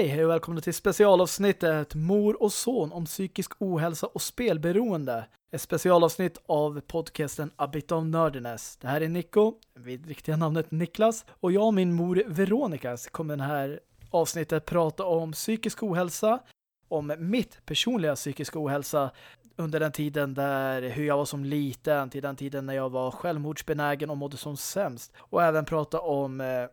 Hej, hej och välkomna till specialavsnittet Mor och son om psykisk ohälsa och spelberoende. Ett specialavsnitt av podcasten A Bit of Nerdiness. Det här är Nico, vid riktiga namnet Niklas, och jag och min mor Veronica kommer den här avsnittet prata om psykisk ohälsa, om mitt personliga psykisk ohälsa under den tiden där hur jag var som liten, till den tiden när jag var självmordsbenägen och mådde som sämst. Och även prata om eh,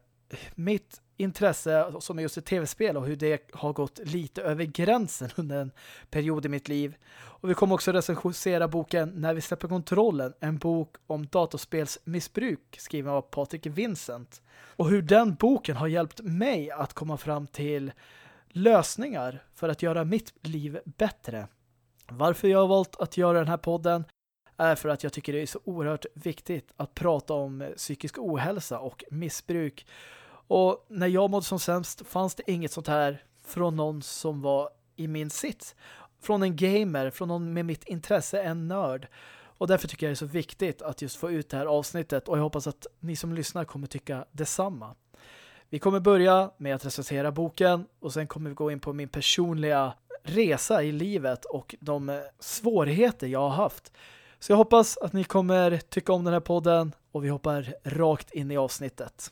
mitt intresse som är just ett tv-spel och hur det har gått lite över gränsen under en period i mitt liv. Och vi kommer också recensera boken När vi släpper kontrollen, en bok om datorspelsmissbruk skriven av Patrik Vincent. Och hur den boken har hjälpt mig att komma fram till lösningar för att göra mitt liv bättre. Varför jag har valt att göra den här podden är för att jag tycker det är så oerhört viktigt att prata om psykisk ohälsa och missbruk och när jag mådde som sämst fanns det inget sånt här från någon som var i min sits. Från en gamer, från någon med mitt intresse, en nörd. Och därför tycker jag det är så viktigt att just få ut det här avsnittet och jag hoppas att ni som lyssnar kommer tycka detsamma. Vi kommer börja med att recensera boken och sen kommer vi gå in på min personliga resa i livet och de svårigheter jag har haft. Så jag hoppas att ni kommer tycka om den här podden och vi hoppar rakt in i avsnittet.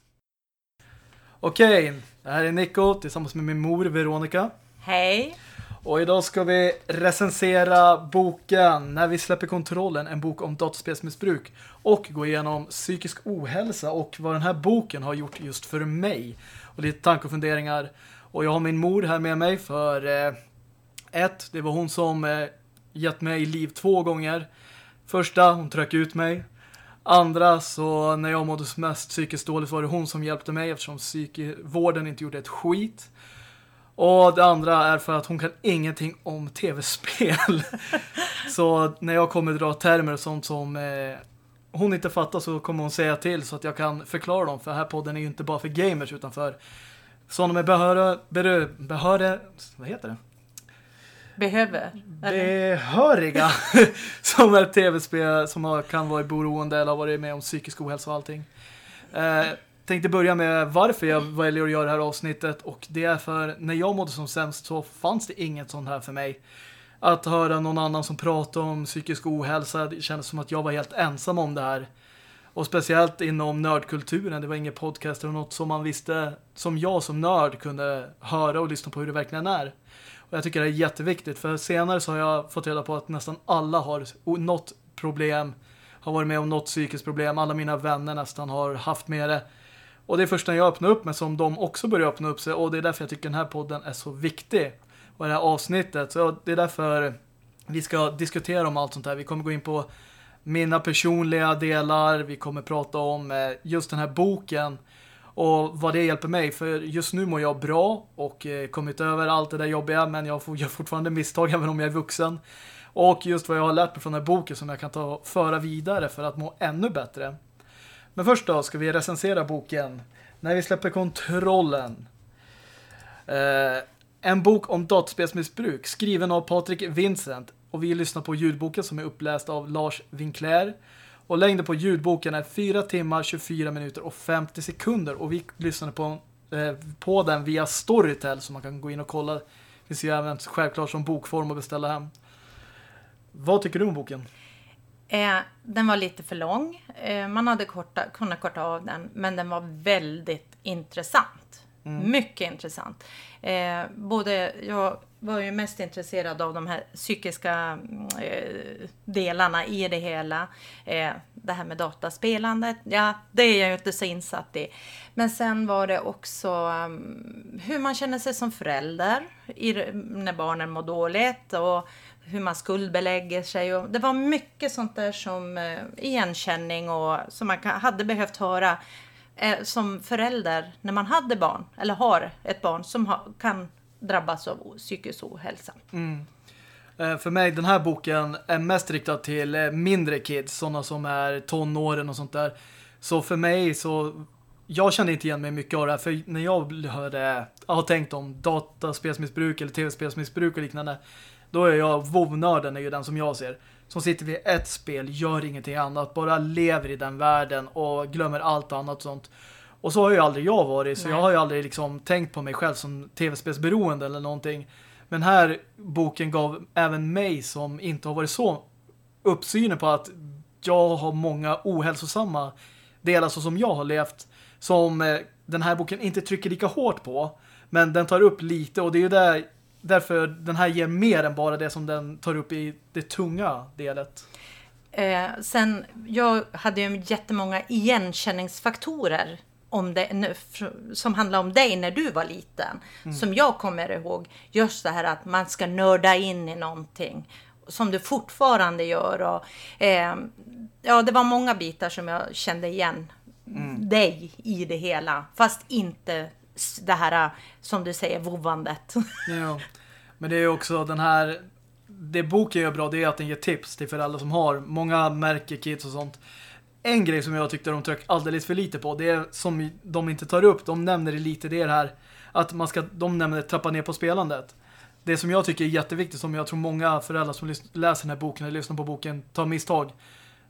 Okej, det här är Nico tillsammans med min mor Veronica. Hej. Och idag ska vi recensera boken När vi släpper kontrollen, en bok om dataspelsmissbruk och gå igenom psykisk ohälsa och vad den här boken har gjort just för mig. Och lite tankar och funderingar. Och jag har min mor här med mig för eh, ett, det var hon som eh, gett mig liv två gånger. Första, hon tröck ut mig. Andra så när jag mådde mest psykiskt dåligt var det hon som hjälpte mig eftersom vården inte gjorde ett skit. Och det andra är för att hon kan ingenting om tv-spel. så när jag kommer dra termer och sånt som eh, hon inte fattar så kommer hon säga till så att jag kan förklara dem. För här podden är ju inte bara för gamers utan för sådana med behöriga, behöriga, vad heter det? Behöver. Behöriga. som är tv-spel som kan vara i beroende eller har varit med om psykisk ohälsa och allting. Eh, tänkte börja med varför jag väljer att göra det här avsnittet och det är för när jag mådde som sämst så fanns det inget sånt här för mig. Att höra någon annan som pratar om psykisk ohälsa det kändes som att jag var helt ensam om det här. Och speciellt inom nördkulturen, det var ingen podcast eller något som man visste, som jag som nörd kunde höra och lyssna på hur det verkligen är. Och jag tycker det är jätteviktigt för senare så har jag fått reda på att nästan alla har något problem, har varit med om något psykiskt problem. Alla mina vänner nästan har haft med det. Och det är först när jag öppnar upp mig som de också börjar öppna upp sig. Och det är därför jag tycker den här podden är så viktig. Och det här avsnittet. Så det är därför vi ska diskutera om allt sånt här. Vi kommer gå in på mina personliga delar. Vi kommer prata om eh, just den här boken och vad det hjälper mig. För just nu mår jag bra och eh, kommit över allt det där jobbiga. Men jag gör fortfarande misstag även om jag är vuxen. Och just vad jag har lärt mig från den här boken som jag kan ta föra vidare för att må ännu bättre. Men först då ska vi recensera boken När vi släpper kontrollen. Eh, en bok om dataspelsmissbruk skriven av Patrik Vincent. Och vi lyssnar på ljudboken som är uppläst av Lars Winkler. Och längden på ljudboken är 4 timmar, 24 minuter och 50 sekunder. Och vi lyssnade på, eh, på den via Storytel så man kan gå in och kolla. Det finns ju även självklart som bokform att beställa hem. Vad tycker du om boken? Eh, den var lite för lång. Eh, man hade korta, kunnat korta av den. Men den var väldigt intressant. Mm. Mycket intressant. Eh, både jag var ju mest intresserad av de här psykiska mm, eh, delarna i det hela. Eh, det här med dataspelandet, ja, det är jag ju inte så insatt i. Men sen var det också um, hur man känner sig som förälder i, när barnen mår dåligt och hur man skuldbelägger sig. Och det var mycket sånt där som eh, igenkänning och som man hade behövt höra eh, som förälder när man hade barn eller har ett barn som ha, kan drabbas av psykisk ohälsa. Mm. Eh, för mig, den här boken är mest riktad till eh, mindre kids, sådana som är tonåren och sånt där. Så för mig så, jag kände inte igen mig mycket av det här, för när jag hörde, jag har tänkt om dataspelsmissbruk eller tv-spelsmissbruk och liknande, då är jag, WoW-nörden är ju den som jag ser. Som sitter vid ett spel, gör ingenting annat, bara lever i den världen och glömmer allt annat och sånt. Och så har ju aldrig jag varit, så Nej. jag har ju aldrig liksom tänkt på mig själv som tv-spelsberoende eller någonting. Men här boken gav även mig som inte har varit så uppsynen på att jag har många ohälsosamma delar så som jag har levt som eh, den här boken inte trycker lika hårt på men den tar upp lite och det är ju där, därför den här ger mer än bara det som den tar upp i det tunga delet. Eh, sen, jag hade ju jättemånga igenkänningsfaktorer om det, som handlar om dig när du var liten. Mm. Som jag kommer ihåg. Just det här att man ska nörda in i någonting. Som du fortfarande gör. Och, eh, ja, det var många bitar som jag kände igen mm. dig i det hela. Fast inte det här, äh, som du säger, vovandet. Ja, men det är ju också den här det boken gör bra det är att den ger tips till föräldrar som har många märker kids och sånt. En grej som jag tyckte de tryck alldeles för lite på det är som de inte tar upp, de nämner det lite det är det här att man ska, de nämner trappa ner på spelandet. Det som jag tycker är jätteviktigt som jag tror många föräldrar som läser den här boken eller lyssnar på boken tar misstag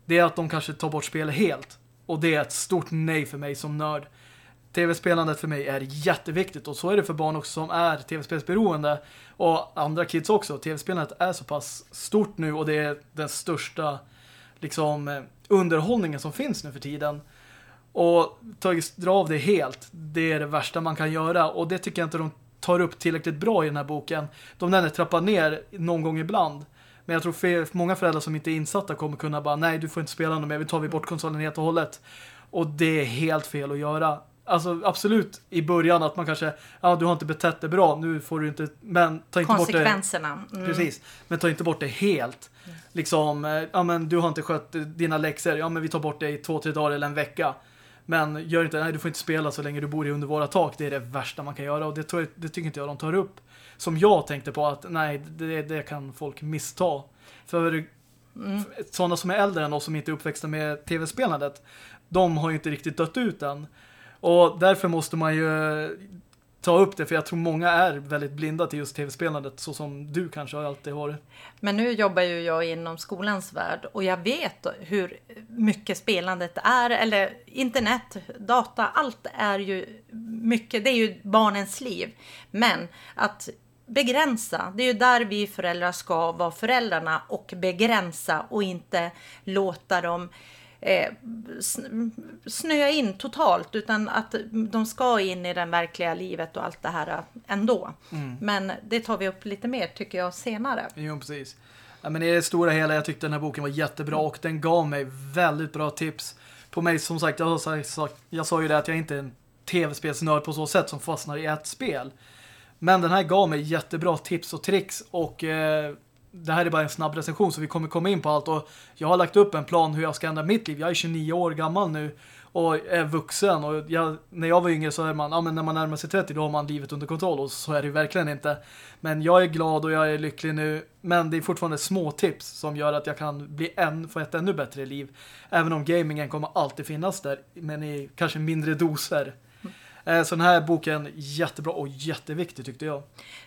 det är att de kanske tar bort spelet helt. Och det är ett stort nej för mig som nörd. Tv-spelandet för mig är jätteviktigt och så är det för barn också som är tv-spelsberoende och andra kids också. Tv-spelandet är så pass stort nu och det är den största liksom eh, underhållningen som finns nu för tiden. Och dra av det helt, det är det värsta man kan göra och det tycker jag inte de tar upp tillräckligt bra i den här boken. De nämner trappa ner någon gång ibland. Men jag tror för många föräldrar som inte är insatta kommer kunna bara, nej du får inte spela något mer, vi tar vi bort konsolen helt och hållet. Och det är helt fel att göra. Alltså absolut i början att man kanske, ja du har inte betett det bra, nu får du inte, men ta inte bort det. Konsekvenserna. Mm. Precis, men ta inte bort det helt. Mm. Liksom, eh, ja men du har inte skött dina läxor, ja men vi tar bort det i två, tre dagar eller en vecka. Men gör inte, nej du får inte spela så länge du bor i under våra tak, det är det värsta man kan göra och det, det tycker inte jag de tar upp som jag tänkte på att nej, det, det kan folk missta. För mm. sådana som är äldre än oss som inte är uppväxta med tv-spelandet, de har ju inte riktigt dött ut än. Och därför måste man ju ta upp det för jag tror många är väldigt blinda till just tv-spelandet så som du kanske har alltid varit. Men nu jobbar ju jag inom skolans värld och jag vet hur mycket spelandet är eller internet, data, allt är ju mycket, det är ju barnens liv. Men att begränsa. Det är ju där vi föräldrar ska vara föräldrarna och begränsa och inte låta dem eh, snöa in totalt utan att de ska in i det verkliga livet och allt det här ändå. Mm. Men det tar vi upp lite mer tycker jag senare. Jo, precis. Ja, men i det stora hela, jag tyckte den här boken var jättebra och den gav mig väldigt bra tips på mig. Som sagt, jag, sagt, jag sa ju det att jag inte är en tv-spelsnörd på så sätt som fastnar i ett spel. Men den här gav mig jättebra tips och tricks och eh, det här är bara en snabb recension så vi kommer komma in på allt och jag har lagt upp en plan hur jag ska ändra mitt liv. Jag är 29 år gammal nu och är vuxen och jag, när jag var yngre så är man, ja men när man närmar sig 30 då har man livet under kontroll och så är det verkligen inte. Men jag är glad och jag är lycklig nu men det är fortfarande små tips som gör att jag kan bli en, få ett ännu bättre liv. Även om gamingen kommer alltid finnas där men i kanske mindre doser. Eh, så den här boken jättebra och jätteviktig tyckte jag.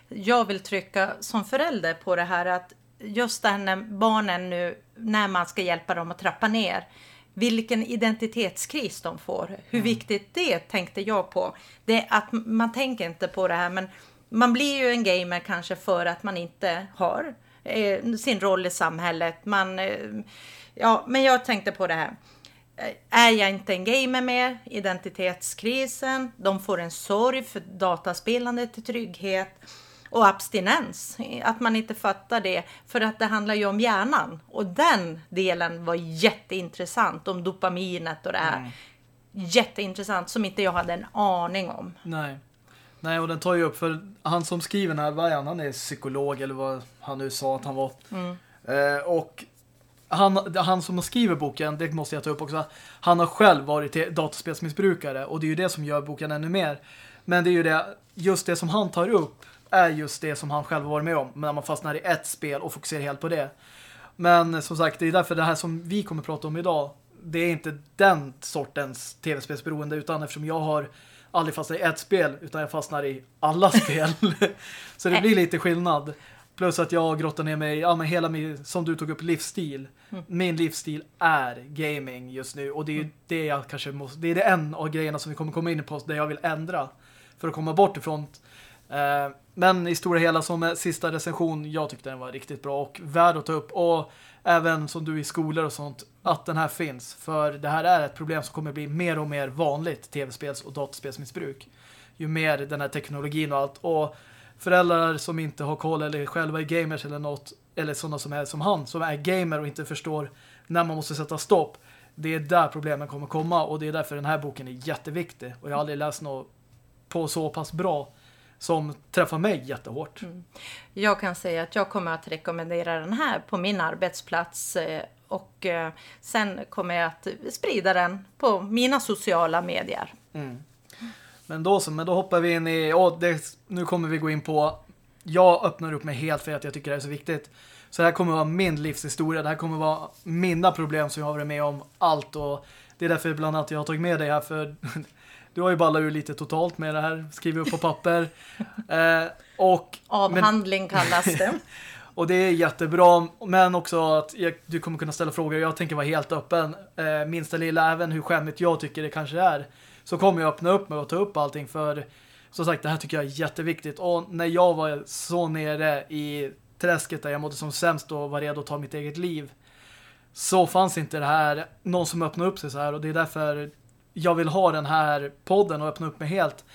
Jag vill trycka som förälder på det här att just det här när barnen nu, när man ska hjälpa dem att trappa ner vilken identitetskris de får. Hur mm. viktigt det tänkte jag på. Det att man tänker inte på det här men man blir ju en gamer kanske för att man inte har eh, sin roll i samhället. Man, eh, ja, men jag tänkte på det här. Eh, är jag inte en gamer mer? Identitetskrisen. De får en sorg för dataspelandet till trygghet. Och abstinens. Att man inte fattar det. För att det handlar ju om hjärnan. Och den delen var jätteintressant. Om dopaminet och det här. Mm. Jätteintressant. Som inte jag hade en aning om. Nej. Nej, och den tar ju upp för han som skriver den här, vad är han? Han är psykolog eller vad han nu sa att han var. Mm. Eh, och han, han som skriver boken, det måste jag ta upp också, han har själv varit dataspelsmissbrukare och det är ju det som gör boken ännu mer. Men det är ju det, just det som han tar upp är just det som han själv har varit med om när man fastnar i ett spel och fokuserar helt på det. Men som sagt, det är därför det här som vi kommer att prata om idag, det är inte den sortens tv-spelsberoende utan eftersom jag har aldrig fastnat i ett spel utan jag fastnar i alla spel. Så det blir lite skillnad. Plus att jag grottar ner mig, ja men hela min, som du tog upp, livsstil. Mm. Min livsstil är gaming just nu. Och det är mm. det jag kanske måste, det är det en av grejerna som vi kommer komma in på där jag vill ändra. För att komma bort ifrån. Eh, men i stora hela som sista recension, jag tyckte den var riktigt bra och värd att ta upp. Och även som du i skolor och sånt, att den här finns. För det här är ett problem som kommer bli mer och mer vanligt tv-spels- och dataspelsmissbruk. Ju mer den här teknologin och allt. Och föräldrar som inte har koll eller själva är gamers eller något, eller sådana som är som han, som är gamer och inte förstår när man måste sätta stopp. Det är där problemen kommer komma och det är därför den här boken är jätteviktig. Och jag har aldrig läst något på så pass bra som träffar mig jättehårt. Mm. Jag kan säga att jag kommer att rekommendera den här på min arbetsplats eh, och eh, sen kommer jag att sprida den på mina sociala medier. Mm. Men då så, men då hoppar vi in i, och det, nu kommer vi gå in på, jag öppnar upp mig helt för att jag tycker det är så viktigt. Så det här kommer vara min livshistoria, det här kommer vara mina problem som jag har varit med om, allt och det är därför bland annat jag har tagit med dig här för du har ju ballat ur lite totalt med det här, skrivit upp på papper. eh, och, Avhandling men, kallas det. och det är jättebra, men också att jag, du kommer kunna ställa frågor. Jag tänker vara helt öppen. Eh, minsta lilla, även hur skämmigt jag tycker det kanske är så kommer jag öppna upp mig och ta upp allting för som sagt, det här tycker jag är jätteviktigt. Och när jag var så nere i träsket där jag mådde som sämst och var redo att ta mitt eget liv så fanns inte det här någon som öppnade upp sig så här och det är därför jag vill ha den här podden och öppna upp mig helt.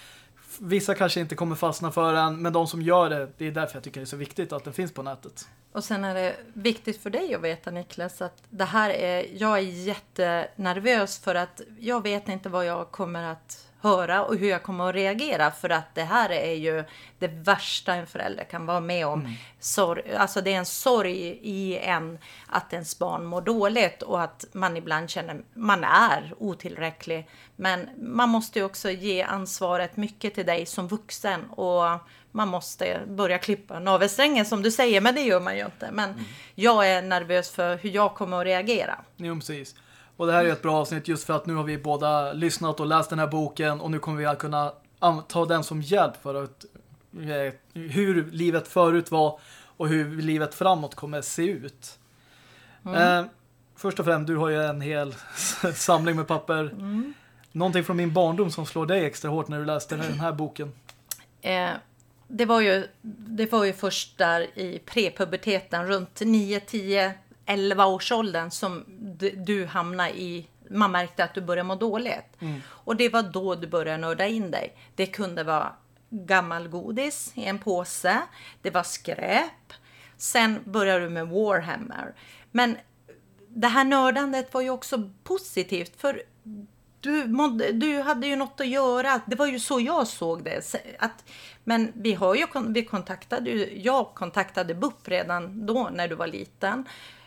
Vissa kanske inte kommer fastna för den, men de som gör det, det är därför jag tycker det är så viktigt att den finns på nätet. Och sen är det viktigt för dig att veta Niklas att det här är, jag är jättenervös för att jag vet inte vad jag kommer att höra och hur jag kommer att reagera för att det här är ju det värsta en förälder kan vara med om. Mm. Sorg, alltså det är en sorg i en att ens barn mår dåligt och att man ibland känner man är otillräcklig. Men man måste ju också ge ansvaret mycket till dig som vuxen och man måste börja klippa navelsträngen som du säger, men det gör man ju inte. Men mm. jag är nervös för hur jag kommer att reagera. Jo, precis. Och det här är ett bra avsnitt just för att nu har vi båda lyssnat och läst den här boken och nu kommer vi att kunna ta den som hjälp för att eh, hur livet förut var och hur livet framåt kommer se ut. Mm. Eh, först och främst, du har ju en hel samling med papper. Mm. Någonting från min barndom som slår dig extra hårt när du läste den här boken? Eh, det, var ju, det var ju först där i prepuberteten, runt 9, 10, 11 års åldern som du, du hamnade i man märkte att du började må dåligt. Mm. Och det var då du började nörda in dig. Det kunde vara gammal godis i en påse. Det var skräp. Sen började du med Warhammer. Men det här nördandet var ju också positivt för du, mådde, du hade ju något att göra. Det var ju så jag såg det. Att, men vi har ju, vi kontaktade, jag kontaktade BUP redan då när du var liten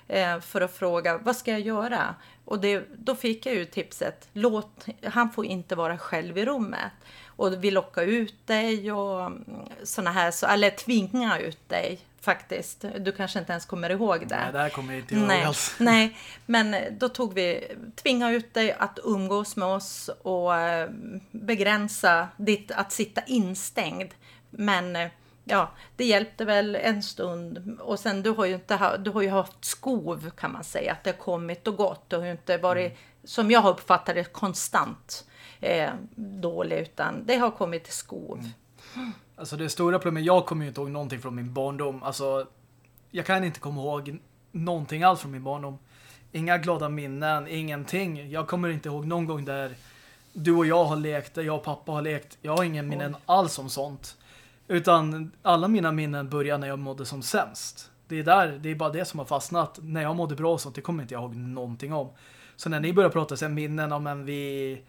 eh, för att fråga vad ska jag göra? Och det, då fick jag ju tipset, låt, han får inte vara själv i rummet. Och vi lockar ut dig och mm, såna här, så, eller tvinga ut dig faktiskt. Du kanske inte ens kommer ihåg det. Nej, det här kommer jag inte ihåg nej, alls. Nej, men då tog vi, tvinga ut dig att umgås med oss och eh, begränsa ditt att sitta instängd. Men eh, ja, det hjälpte väl en stund. Och sen du har ju inte du har ju haft skov kan man säga, att det har kommit och gått. Ju inte varit, mm. som jag har uppfattat det, konstant eh, dålig, utan det har kommit till skov. Mm. Alltså det stora problemet, jag kommer ju inte ihåg någonting från min barndom. Alltså, jag kan inte komma ihåg någonting alls från min barndom. Inga glada minnen, ingenting. Jag kommer inte ihåg någon gång där du och jag har lekt, där jag och pappa har lekt. Jag har ingen minnen alls om sånt. Utan alla mina minnen börjar när jag mådde som sämst. Det är där, det är bara det som har fastnat. När jag mådde bra och sånt, det kommer inte jag ihåg någonting om. Så när ni börjar prata sen minnen om en vi...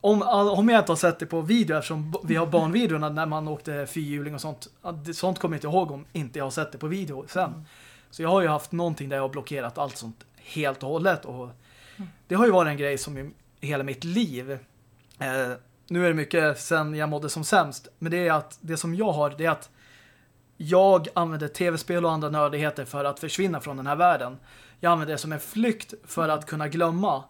Om, om jag inte har sett det på video eftersom vi har barnvideorna när man åkte fyrhjuling och sånt. Sånt kommer jag inte ihåg om inte jag har sett det på video sen. Mm. Så jag har ju haft någonting där jag har blockerat allt sånt helt och hållet. Och mm. det har ju varit en grej som i hela mitt liv eh, nu är det mycket sen jag mådde som sämst. Men det är att det som jag har, det är att jag använder tv-spel och andra nördigheter för att försvinna från den här världen. Jag använder det som en flykt för att kunna glömma.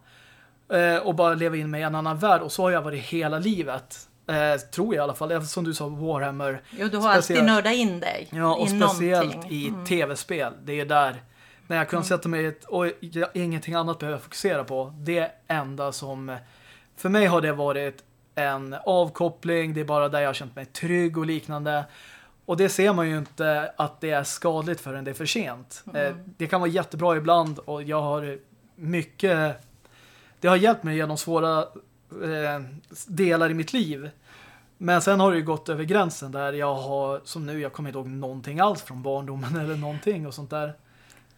Eh, och bara leva in mig i en annan värld. Och så har jag varit hela livet. Eh, tror jag i alla fall. Som du sa, Warhammer. Jo, du har alltid nördat in dig Ja, och speciellt någonting. i Mm. tv-spel. Det är där, när jag kan sätta mig i ett, och jag, ingenting annat behöver fokusera på. Det enda som, för mig har det varit en avkoppling, det är bara där jag har känt mig trygg och liknande. Och det ser man ju inte att det är skadligt förrän det är för sent. Eh, Det kan vara jättebra ibland och jag har mycket, det har hjälpt mig genom svåra eh, delar i mitt liv. Men sen har det ju gått över gränsen där jag har, som nu, jag kommer inte ihåg någonting alls från barndomen eller någonting och sånt där.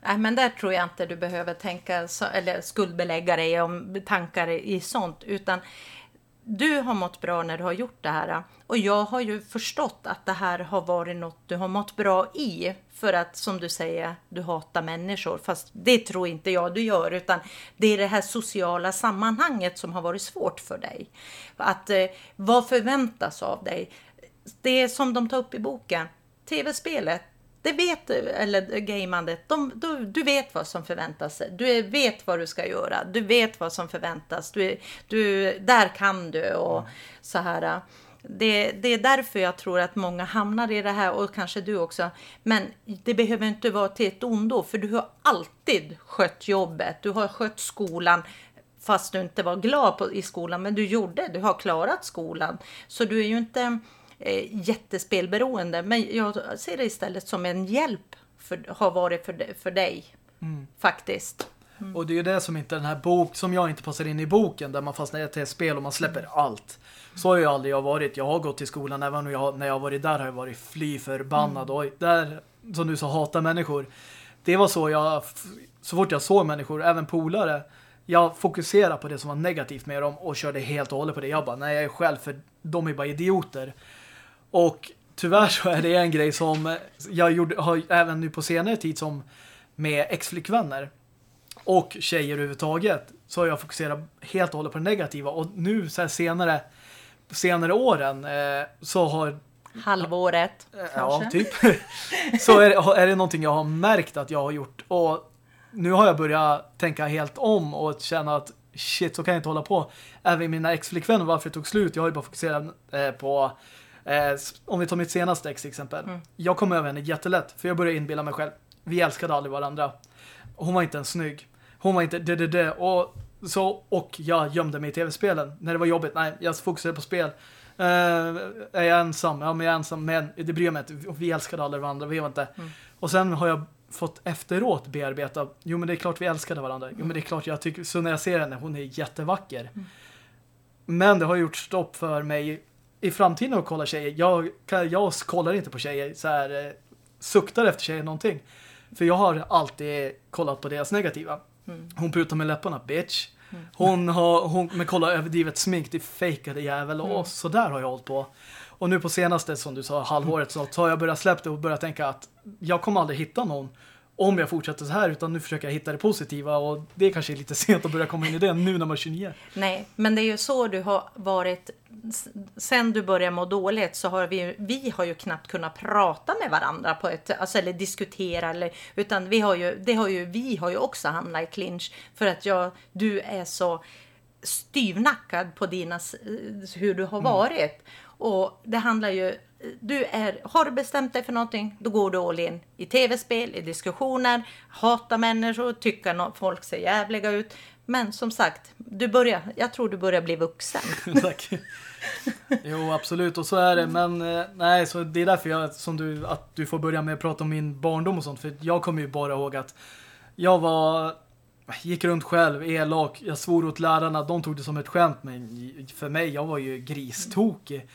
Nej, men där tror jag inte du behöver tänka eller skuldbelägga dig om tankar i sånt, utan du har mått bra när du har gjort det här. Och jag har ju förstått att det här har varit något du har mått bra i. För att som du säger, du hatar människor. Fast det tror inte jag du gör. Utan det är det här sociala sammanhanget som har varit svårt för dig. Att eh, vad förväntas av dig? Det är som de tar upp i boken. Tv-spelet, det vet eller gamandet, de, du, du vet vad som förväntas sig. Du vet vad du ska göra. Du vet vad som förväntas. Du, du, där kan du och så här. Det, det är därför jag tror att många hamnar i det här och kanske du också. Men det behöver inte vara till ett ondo för du har alltid skött jobbet. Du har skött skolan fast du inte var glad på, i skolan. Men du gjorde, du har klarat skolan. Så du är ju inte eh, jättespelberoende. Men jag ser det istället som en hjälp för, har varit för, för dig. Faktiskt. Och det är ju det som inte den här bok, som jag inte passar in i boken, där man fastnar till ett spel och man släpper allt. Så har ju aldrig jag varit. Jag har gått till skolan, även om jag, när jag har varit där har jag varit fly förbannad. Och där, som du sa, hata människor. Det var så jag, så fort jag såg människor, även polare, jag fokuserade på det som var negativt med dem och körde helt och hållet på det. Jag bara, nej jag är själv för de är bara idioter. Och tyvärr så är det en grej som jag gjorde, har även nu på senare tid som med ex-flickvänner och tjejer överhuvudtaget så har jag fokuserat helt och hållet på det negativa. Och nu så senare senare åren eh, så har Halvåret eh, ja, typ. Så är det, är det någonting jag har märkt att jag har gjort. Och nu har jag börjat tänka helt om och känna att shit, så kan jag inte hålla på. Även mina ex-flickvänner, varför det tog slut, jag har ju bara fokuserat eh, på eh, om vi tar mitt senaste ex till exempel. Jag kom över henne jättelätt, för jag började inbilla mig själv. Vi älskade aldrig varandra. Hon var inte ens snygg. Hon var inte det, det, det. Och, så, och jag gömde mig i tv-spelen. När det var jobbigt, nej, jag fokuserade på spel. Eh, är jag ensam? Ja, men jag är ensam. Men det bryr mig inte. Vi älskade aldrig varandra. Vi var inte. Och sen har jag fått efteråt bearbeta. Jo, men det är klart vi älskade varandra. Jo, men det är klart jag tycker. Så när jag ser henne, hon är jättevacker. Men det har gjort stopp för mig i framtiden att kolla tjejer. Jag, jag kollar inte på tjejer så här eh, suktar efter tjejer någonting. För jag har alltid kollat på deras negativa. Hon prutar med läpparna, bitch. Hon har, hon, men kolla överdrivet smink, det fejkade jävel. Och så där har jag hållit på. Och nu på senaste, som du sa, halvåret så har jag börjat släppa det och börjat tänka att jag kommer aldrig hitta någon om jag fortsätter så här utan nu försöker jag hitta det positiva och det kanske är lite sent att börja komma in i det nu när man är 29. Nej, men det är ju så du har varit. Sen du började må dåligt så har vi, vi har ju knappt kunnat prata med varandra på ett, alltså, eller diskutera eller, utan vi har ju, det har ju, vi har ju också hamnat i clinch för att jag, du är så styvnackad på dina, hur du har varit. Och det handlar ju, du är, har du bestämt dig för någonting, då går du all in. I tv-spel, i diskussioner, hata människor, tycka att folk ser jävliga ut. Men som sagt, du börjar, jag tror du börjar bli vuxen. Tack. Jo, absolut. Och så är det. Men eh, nej, så det är därför jag, som du, att du får börja med att prata om min barndom och sånt. För jag kommer ju bara ihåg att jag var, gick runt själv, elak. Jag svor åt lärarna. De tog det som ett skämt. Men för mig, jag var ju gristokig.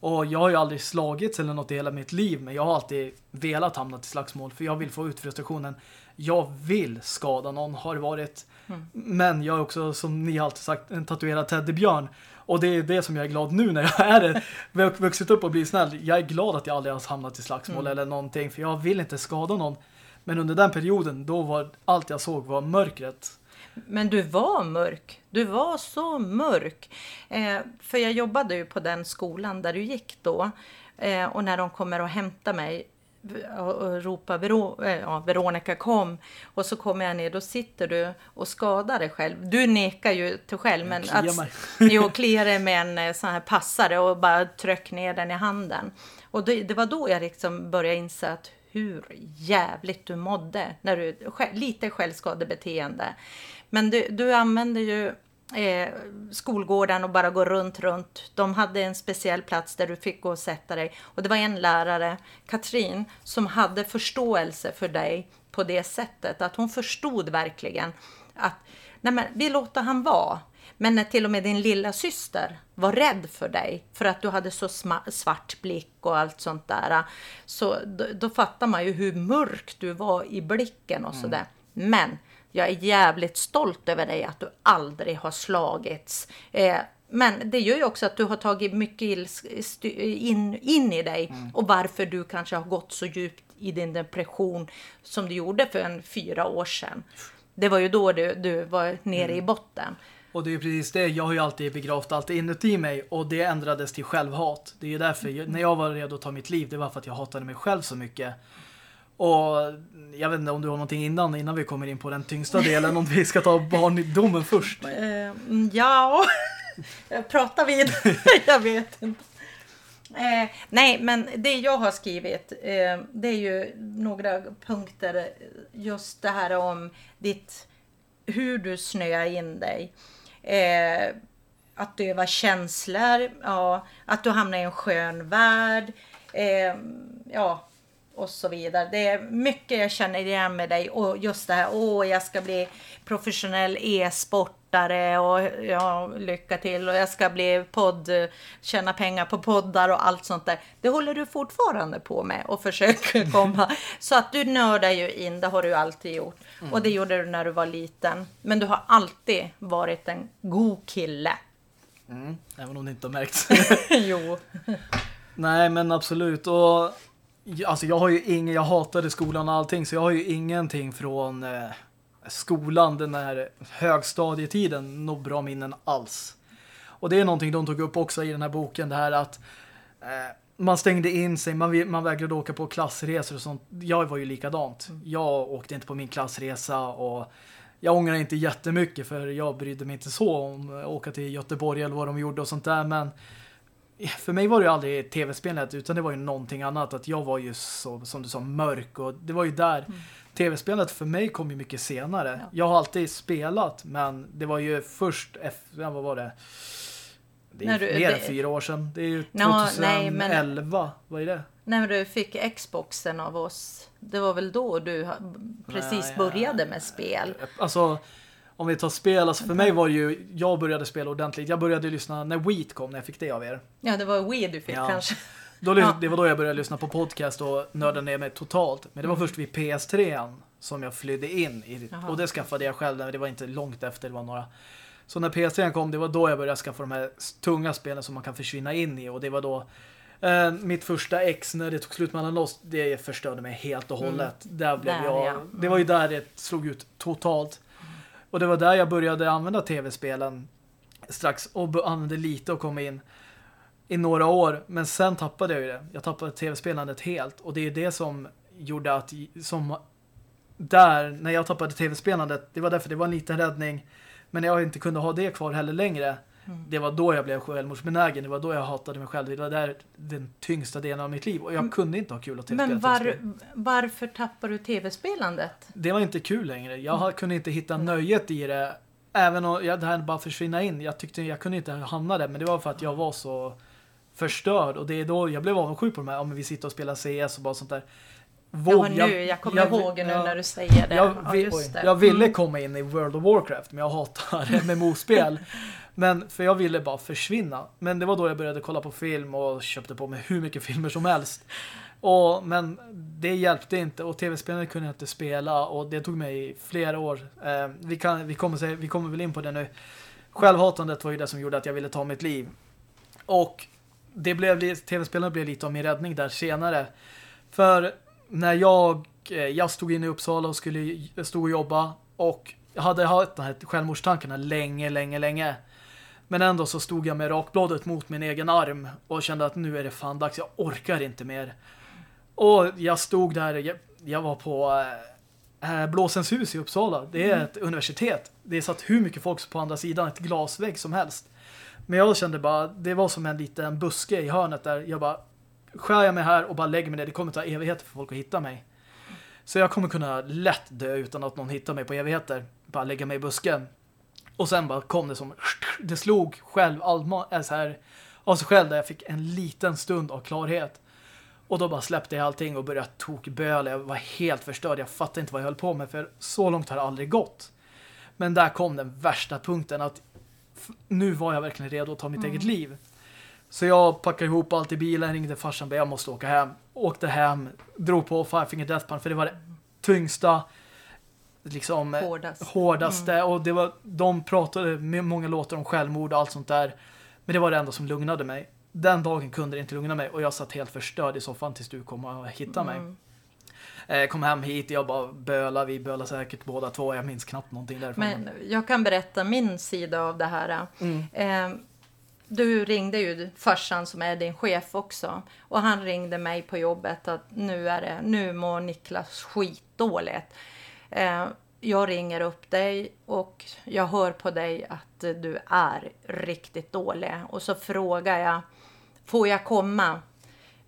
Och jag har ju aldrig slagits eller något i hela mitt liv. Men jag har alltid velat hamna till slagsmål. För jag vill få ut frustrationen. Jag vill skada någon, har det varit. Men jag är också, som ni alltid sagt, en tatuerad teddybjörn. Och det är det som jag är glad nu när jag är det. vux- vuxit upp och blivit snäll. Jag är glad att jag aldrig har hamnat i slagsmål eller någonting. För jag vill inte skada någon. Men under den perioden, då var allt jag såg var mörkret. Men du var mörk. Du var så mörk. Eh, för jag jobbade ju på den skolan där du gick då. Eh, och när de kommer och hämtar mig och ropa Vero, eh, ja, Veronica kom och så kommer jag ner, då sitter du och skadar dig själv. Du nekar ju till själv, men kliar att mig. jo, kliar dig med en eh, sån här passare och bara tryck ner den i handen. Och det, det var då jag liksom började inse att hur jävligt du mådde när du lite självskadebeteende. Men du, du använde ju eh, skolgården och bara gå runt, runt. De hade en speciell plats där du fick gå och sätta dig. Och det var en lärare, Katrin, som hade förståelse för dig på det sättet. Att hon förstod verkligen att nej men, vi låter han vara. Men när till och med din lilla syster var rädd för dig för att du hade så svart blick och allt sånt där. Så då, då fattar man ju hur mörk du var i blicken och sådär. Men jag är jävligt stolt över dig att du aldrig har slagits. Eh, men det gör ju också att du har tagit mycket in, in i dig och varför du kanske har gått så djupt i din depression som du gjorde för en fyra år sedan. Det var ju då du, du var nere i botten. Och det är precis det, jag har ju alltid begravt allt inuti mig och det ändrades till självhat. Det är ju därför, jag, när jag var redo att ta mitt liv, det var för att jag hatade mig själv så mycket. Och jag vet inte om du har någonting innan, innan vi kommer in på den tyngsta delen, om vi ska ta barndomen först. Eh, mm, ja, prata vid. jag vet inte. Eh, nej, men det jag har skrivit, eh, det är ju några punkter. Just det här om ditt, hur du snöar in dig. Eh, att du känslor, ja, att du hamnar i en skön värld. Eh, ja, och så vidare. Det är mycket jag känner igen med dig och just det här, åh jag ska bli professionell e-sportare och ja, lycka till och jag ska bli podd, tjäna pengar på poddar och allt sånt där. Det håller du fortfarande på med och försöker komma. Så att du nördar ju in, det har du alltid gjort. Och det gjorde du när du var liten. Men du har alltid varit en god kille. Mm, även om det inte har märkts. jo. Nej, men absolut. Och alltså jag har ju ingen, jag hatade skolan och allting, så jag har ju ingenting från eh, skolan, den här högstadietiden, några bra minnen alls. Och det är någonting de tog upp också i den här boken, det här att eh, man stängde in sig, man, man vägrade åka på klassresor och sånt. Jag var ju likadant. Jag åkte inte på min klassresa och jag ångrar inte jättemycket för jag brydde mig inte så om att åka till Göteborg eller vad de gjorde och sånt där, men för mig var det ju aldrig tv-spelet utan det var ju någonting annat. Att jag var ju så, som du sa, mörk och det var ju där. Tv-spelet för mig kom ju mycket senare. Ja. Jag har alltid spelat men det var ju först vad var det? Det är När du- mer än fyra år sedan. Det är ju Nå, 2011. nej, Vad är det? När du fick Xboxen av oss, det var väl då du precis Nej, började med spel? Alltså, om vi tar spel, alltså för mig var det ju, jag började spela ordentligt. Jag började lyssna när Wheat kom, när jag fick det av er. Ja, det var Wii du fick Ja. kanske. Då, Ja. Det var då jag började lyssna på podcast och nörda ner mig totalt. Men det var först vid PS3 som jag flydde in i. Jaha. Och det skaffade jag själv, det var inte långt efter, det var några. Så när PS3 kom, det var då jag började skaffa de här tunga spelen som man kan försvinna in i. Och det var då eh, mitt första ex, när det tog slut mellan oss, det förstörde mig helt och hållet. Där blev Mm. Där, jag, ja. Mm. Det var ju där det slog ut totalt. Och det var där jag började använda tv-spelen strax och använde lite och kom in i några år, men sen tappade jag ju det. Jag tappade tv-spelandet helt och det är det som gjorde att som där, när jag tappade tv-spelandet, det var därför det var en liten räddning men jag inte kunde ha det kvar heller längre. Mm. Det var då jag blev självmordsbenägen, det var då jag hatade mig själv. Det var där den tyngsta delen av mitt liv och jag kunde inte ha kul att tv-spela. Mm. Men var, tv-spel. varför tappar du tv-spelandet? Det var inte kul längre. Jag Mm. kunde inte hitta nöjet i det. Även om jag, det här bara försvinna in. Jag tyckte jag kunde inte hamna där. Men det var för att jag var så förstörd. Och det är då jag blev avundsjuk på de här. Om vi sitter och spelar CS och bara sånt där. Våg- Ja, nu, jag kommer ihåg nu ja, när du säger det. Jag, ja, vi- det. jag ville Mm. komma in i World of Warcraft men jag hatar MMO-spel. men för jag ville bara försvinna. Men det var då jag började kolla på film och köpte på mig hur mycket filmer som helst. Och, men det hjälpte inte och tv-spelen kunde jag inte spela och det tog mig flera år. Eh, vi, kan, vi, kommer, vi kommer väl in på det nu. Självhatandet var ju det som gjorde att jag ville ta mitt liv. Och det blev, tv-spelen blev lite av min räddning där senare. För när jag, eh, jag stod inne i Uppsala och skulle stod och jobba och jag hade haft de här självmordstankarna länge, länge, länge. Men ändå så stod jag med rakbladet mot min egen arm och kände att nu är det fan dags, jag orkar inte mer. Och jag stod där, jag, jag var på äh, Blåsens hus i Uppsala. Det är mm. ett universitet. Det är satt hur mycket folk på andra sidan, ett glasvägg som helst. Men jag kände bara, det var som en liten buske i hörnet där. Jag bara, skär jag mig här och bara lägger mig ner. Det kommer ta evigheter för folk att hitta mig. Så jag kommer kunna lätt dö utan att någon hittar mig på evigheter. Bara lägga mig i busken. Och sen bara kom det som, det slog själv all, så här, av sig själv där jag fick en liten stund av klarhet. Och då bara släppte jag allting och började tokböla. Jag var helt förstörd. Jag fattade inte vad jag höll på med för så långt har det aldrig gått. Men där kom den värsta punkten att nu var jag verkligen redo att ta mitt mm. eget liv. Så jag packade ihop allt i bilen, ringde farsan och jag måste åka hem. Åkte hem, drog på Five Finger Death Punch för det var det tyngsta liksom Hårdast. hårdaste mm. och det var de pratade med många låtar om självmord och allt sånt där. Men det var det enda som lugnade mig. Den dagen kunde det inte lugna mig och jag satt helt förstörd i soffan tills du kom och hittade mm. mig. Eh, kom hem hit, jag bara böla, vi böla säkert båda två, jag minns knappt någonting därifrån. Men jag kan berätta min sida av det här. Mm. Eh, du ringde ju farsan som är din chef också. Och han ringde mig på jobbet att nu, är det, nu mår Niklas skitdåligt. Eh, jag ringer upp dig och jag hör på dig att du är riktigt dålig. Och så frågar jag, får jag komma?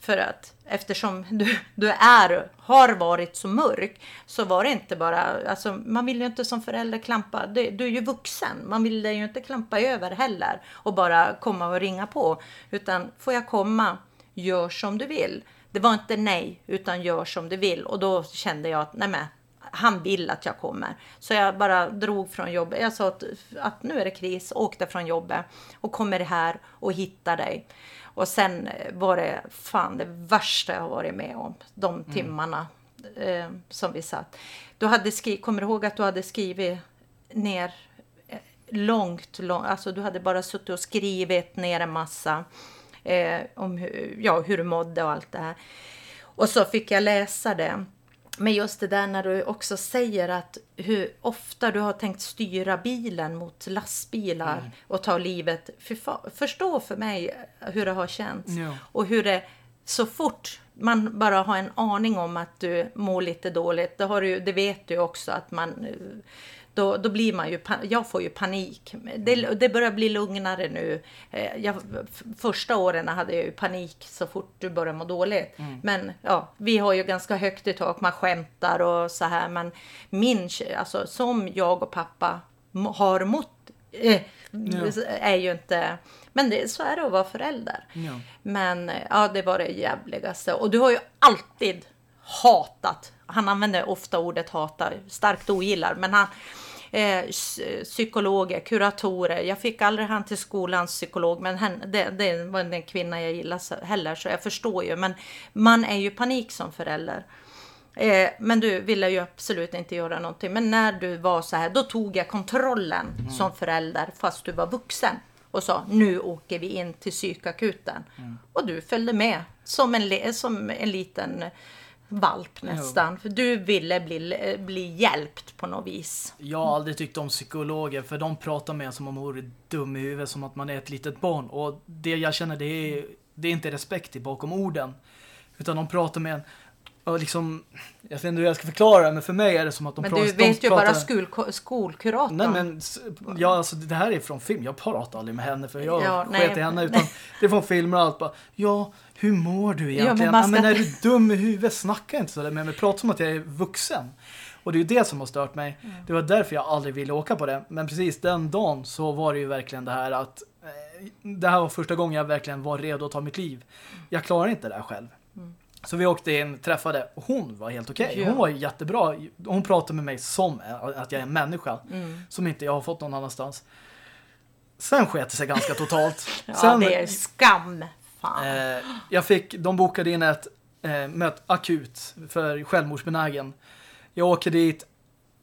För att eftersom du, du är, har varit så mörk så var det inte bara, alltså man vill ju inte som förälder klampa, du, du är ju vuxen, man vill ju inte klampa över heller och bara komma och ringa på. Utan får jag komma, gör som du vill. Det var inte nej, utan gör som du vill. Och då kände jag att nej men, han vill att jag kommer. Så jag bara drog från jobbet. Jag sa att, att nu är det kris, åkte från jobbet och kommer här och hittar dig. Och sen var det fan det värsta jag varit med om. De mm. timmarna eh, som vi satt. Du hade skrivit, kommer du ihåg att du hade skrivit ner eh, långt, långt, alltså du hade bara suttit och skrivit ner en massa eh, om hur, ja, hur du mådde och allt det här. Och så fick jag läsa det. Men just det där när du också säger att hur ofta du har tänkt styra bilen mot lastbilar mm. och ta livet. För, förstå för mig hur det har känts. Ja. Och hur det så fort man bara har en aning om att du mår lite dåligt. Det, har du, det vet du också att man då, då blir man ju, jag får ju panik. Det, det börjar bli lugnare nu. Eh, jag, första åren hade jag ju panik så fort du börjar må dåligt. Mm. Men ja, vi har ju ganska högt i tak, man skämtar och så här. Men min, alltså som jag och pappa har mått eh, ja. är ju inte... Men det, så är det att vara förälder. Ja. Men ja, det var det jävligaste. Och du har ju alltid hatat. Han använder ofta ordet hata, starkt ogillar, men han eh, psykologer, kuratorer. Jag fick aldrig han till skolans psykolog, men hen, det, det var en kvinna jag gillar heller, så jag förstår ju. Men man är ju panik som förälder. Eh, men du ville ju absolut inte göra någonting. Men när du var så här, då tog jag kontrollen mm. som förälder fast du var vuxen och sa nu åker vi in till psykakuten. Mm. Och du följde med som en, som en liten valp nästan. Jo. För du ville bli, bli hjälpt på något vis. Jag har aldrig tyckt om psykologer för de pratar med en som om man vore dum i huvudet, som att man är ett litet barn. Och det jag känner det är, det är inte respekt bakom orden. Utan de pratar med en och liksom, jag vet inte hur jag ska förklara det, men för mig är det som att de pratar... Men du vet ju pratar... bara skol, skolkuratorn. Nej, men ja, alltså, det här är från film. Jag pratar aldrig med henne för jag ja, sket i henne. Utan det är från filmer och allt. Bara, ja, hur mår du egentligen? Ja, men, ska... ja, men är du dum i huvudet? Snacka inte så där med mig. Prata som att jag är vuxen. Och det är ju det som har stört mig. Mm. Det var därför jag aldrig ville åka på det. Men precis den dagen så var det ju verkligen det här att eh, det här var första gången jag verkligen var redo att ta mitt liv. Jag klarar inte det här själv. Mm. Så vi åkte in, träffade och hon var helt okej. Okay. Hon var jättebra. Hon pratade med mig som att jag är en människa. Mm. Som inte jag har fått någon annanstans. Sen sket det sig ganska totalt. ja, Sen, det är skam. Eh, jag fick, de bokade in ett eh, möte akut för självmordsbenägen. Jag åker dit,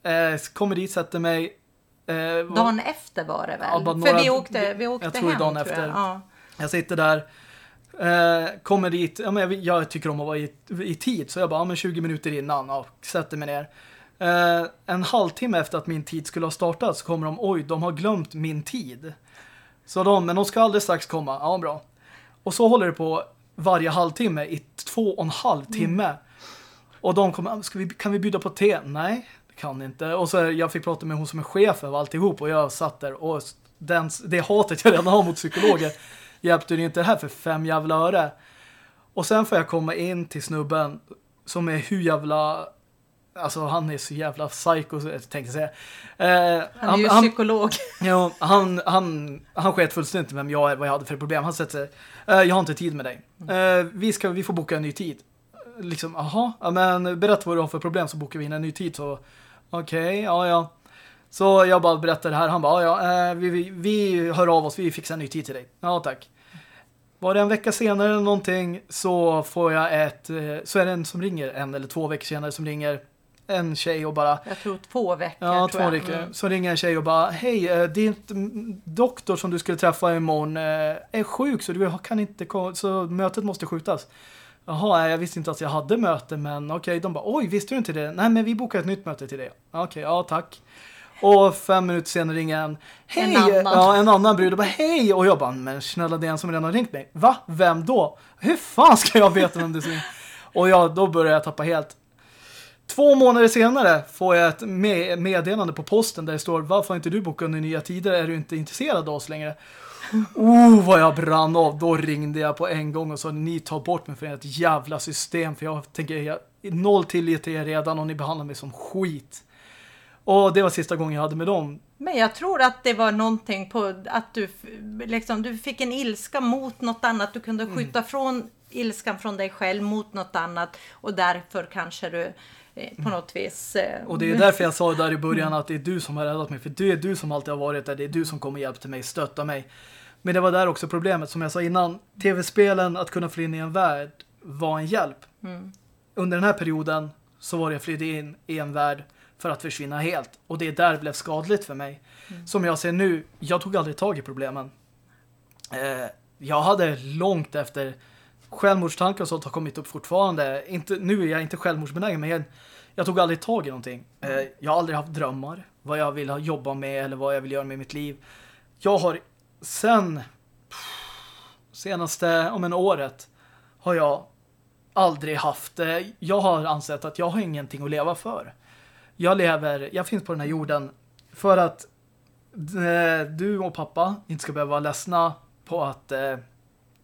eh, kommer dit, sätter mig. Eh, dagen efter var det väl? Ja, några, för vi åkte, vi åkte jag tror hem, dagen tror efter. Jag. Ja. jag sitter där. Eh, kommer dit, ja, men jag, jag, tycker om att vara i, i tid så jag bara, ja, men 20 minuter innan och sätter mig ner. Eh, en halvtimme efter att min tid skulle ha startat så kommer de, oj, de har glömt min tid. Så de, men de ska alldeles strax komma, ja bra. Och så håller det på varje halvtimme i två och en halv timme. Och de kom, ska vi, kan vi bjuda på te? Nej, det kan inte. Och så jag fick prata med hon som är chef över alltihop och jag satt där och den, det hatet jag redan har mot psykologer hjälpte det inte det här för fem jävla öre. Och sen får jag komma in till snubben som är hur jävla Alltså han är så jävla psycho tänkte jag säga. Eh, han är ju han, psykolog. Ja, han, han, han sket fullständigt vem jag är, vad jag hade för problem. Han säger sig, eh, jag har inte tid med dig. Eh, vi, ska, vi får boka en ny tid. Liksom, aha, ja, men berätta vad du har för problem så bokar vi in en ny tid. Så okej, okay, ja ja. Så jag bara berättar det här. Han bara, ja, eh, vi, vi, vi hör av oss, vi fixar en ny tid till dig. Ja, tack. Var det en vecka senare eller någonting så får jag ett, eh, så är det en som ringer, en eller två veckor senare som ringer en tjej och bara... Jag tror två veckor. Ja, två veckor. Mm. Så ringer en tjej och bara, hej, eh, din doktor som du skulle träffa imorgon är sjuk så du kan inte komma, så mötet måste skjutas. Jaha, jag visste inte att jag hade möte men okej, okay, de bara, oj, visste du inte det? Nej, men vi bokar ett nytt möte till dig. Okej, okay, ja, tack. Och fem minuter senare ringer en Hej! En annan. Ja, en annan brud och bara hej! Och jag bara, men snälla det är en som redan har ringt mig. Va? Vem då? Hur fan ska jag veta vem det är? och ja, då börjar jag tappa helt. Två månader senare får jag ett med meddelande på posten där det står Varför har inte du bokat under nya tider? Är du inte intresserad av oss längre? Oh, vad jag brann av. Då ringde jag på en gång och sa ni tar bort mig från ett jävla system för jag tänker jag noll tillit till er redan och ni behandlar mig som skit. Och det var sista gången jag hade med dem. Men jag tror att det var någonting på att du liksom, du fick en ilska mot något annat. Du kunde skjuta mm. från ilskan från dig själv mot något annat och därför kanske du på något vis... Eh, och det är därför jag sa där i början att det är du som har räddat mig. För det är du som alltid har varit där. Det är du som kommer hjälpa mig, stötta mig. Men det var där också problemet. Som jag sa innan, tv-spelen, att kunna fly in i en värld var en hjälp. Mm. Under den här perioden så var jag flydde in i en värld för att försvinna helt. Och det där blev skadligt för mig. Mm. Som jag ser nu, jag tog aldrig tag i problemen. Eh, jag hade långt efter självmordstankar och sånt har kommit upp fortfarande. Inte, nu är jag inte självmordsbenägen men jag, jag tog aldrig tag i någonting. Eh, jag har aldrig haft drömmar. Vad jag vill jobba med eller vad jag vill göra med mitt liv. Jag har sen senaste om en året har jag aldrig haft jag har ansett att jag har ingenting att leva för. Jag lever, jag finns på den här jorden för att eh, du och pappa inte ska behöva vara ledsna på att eh,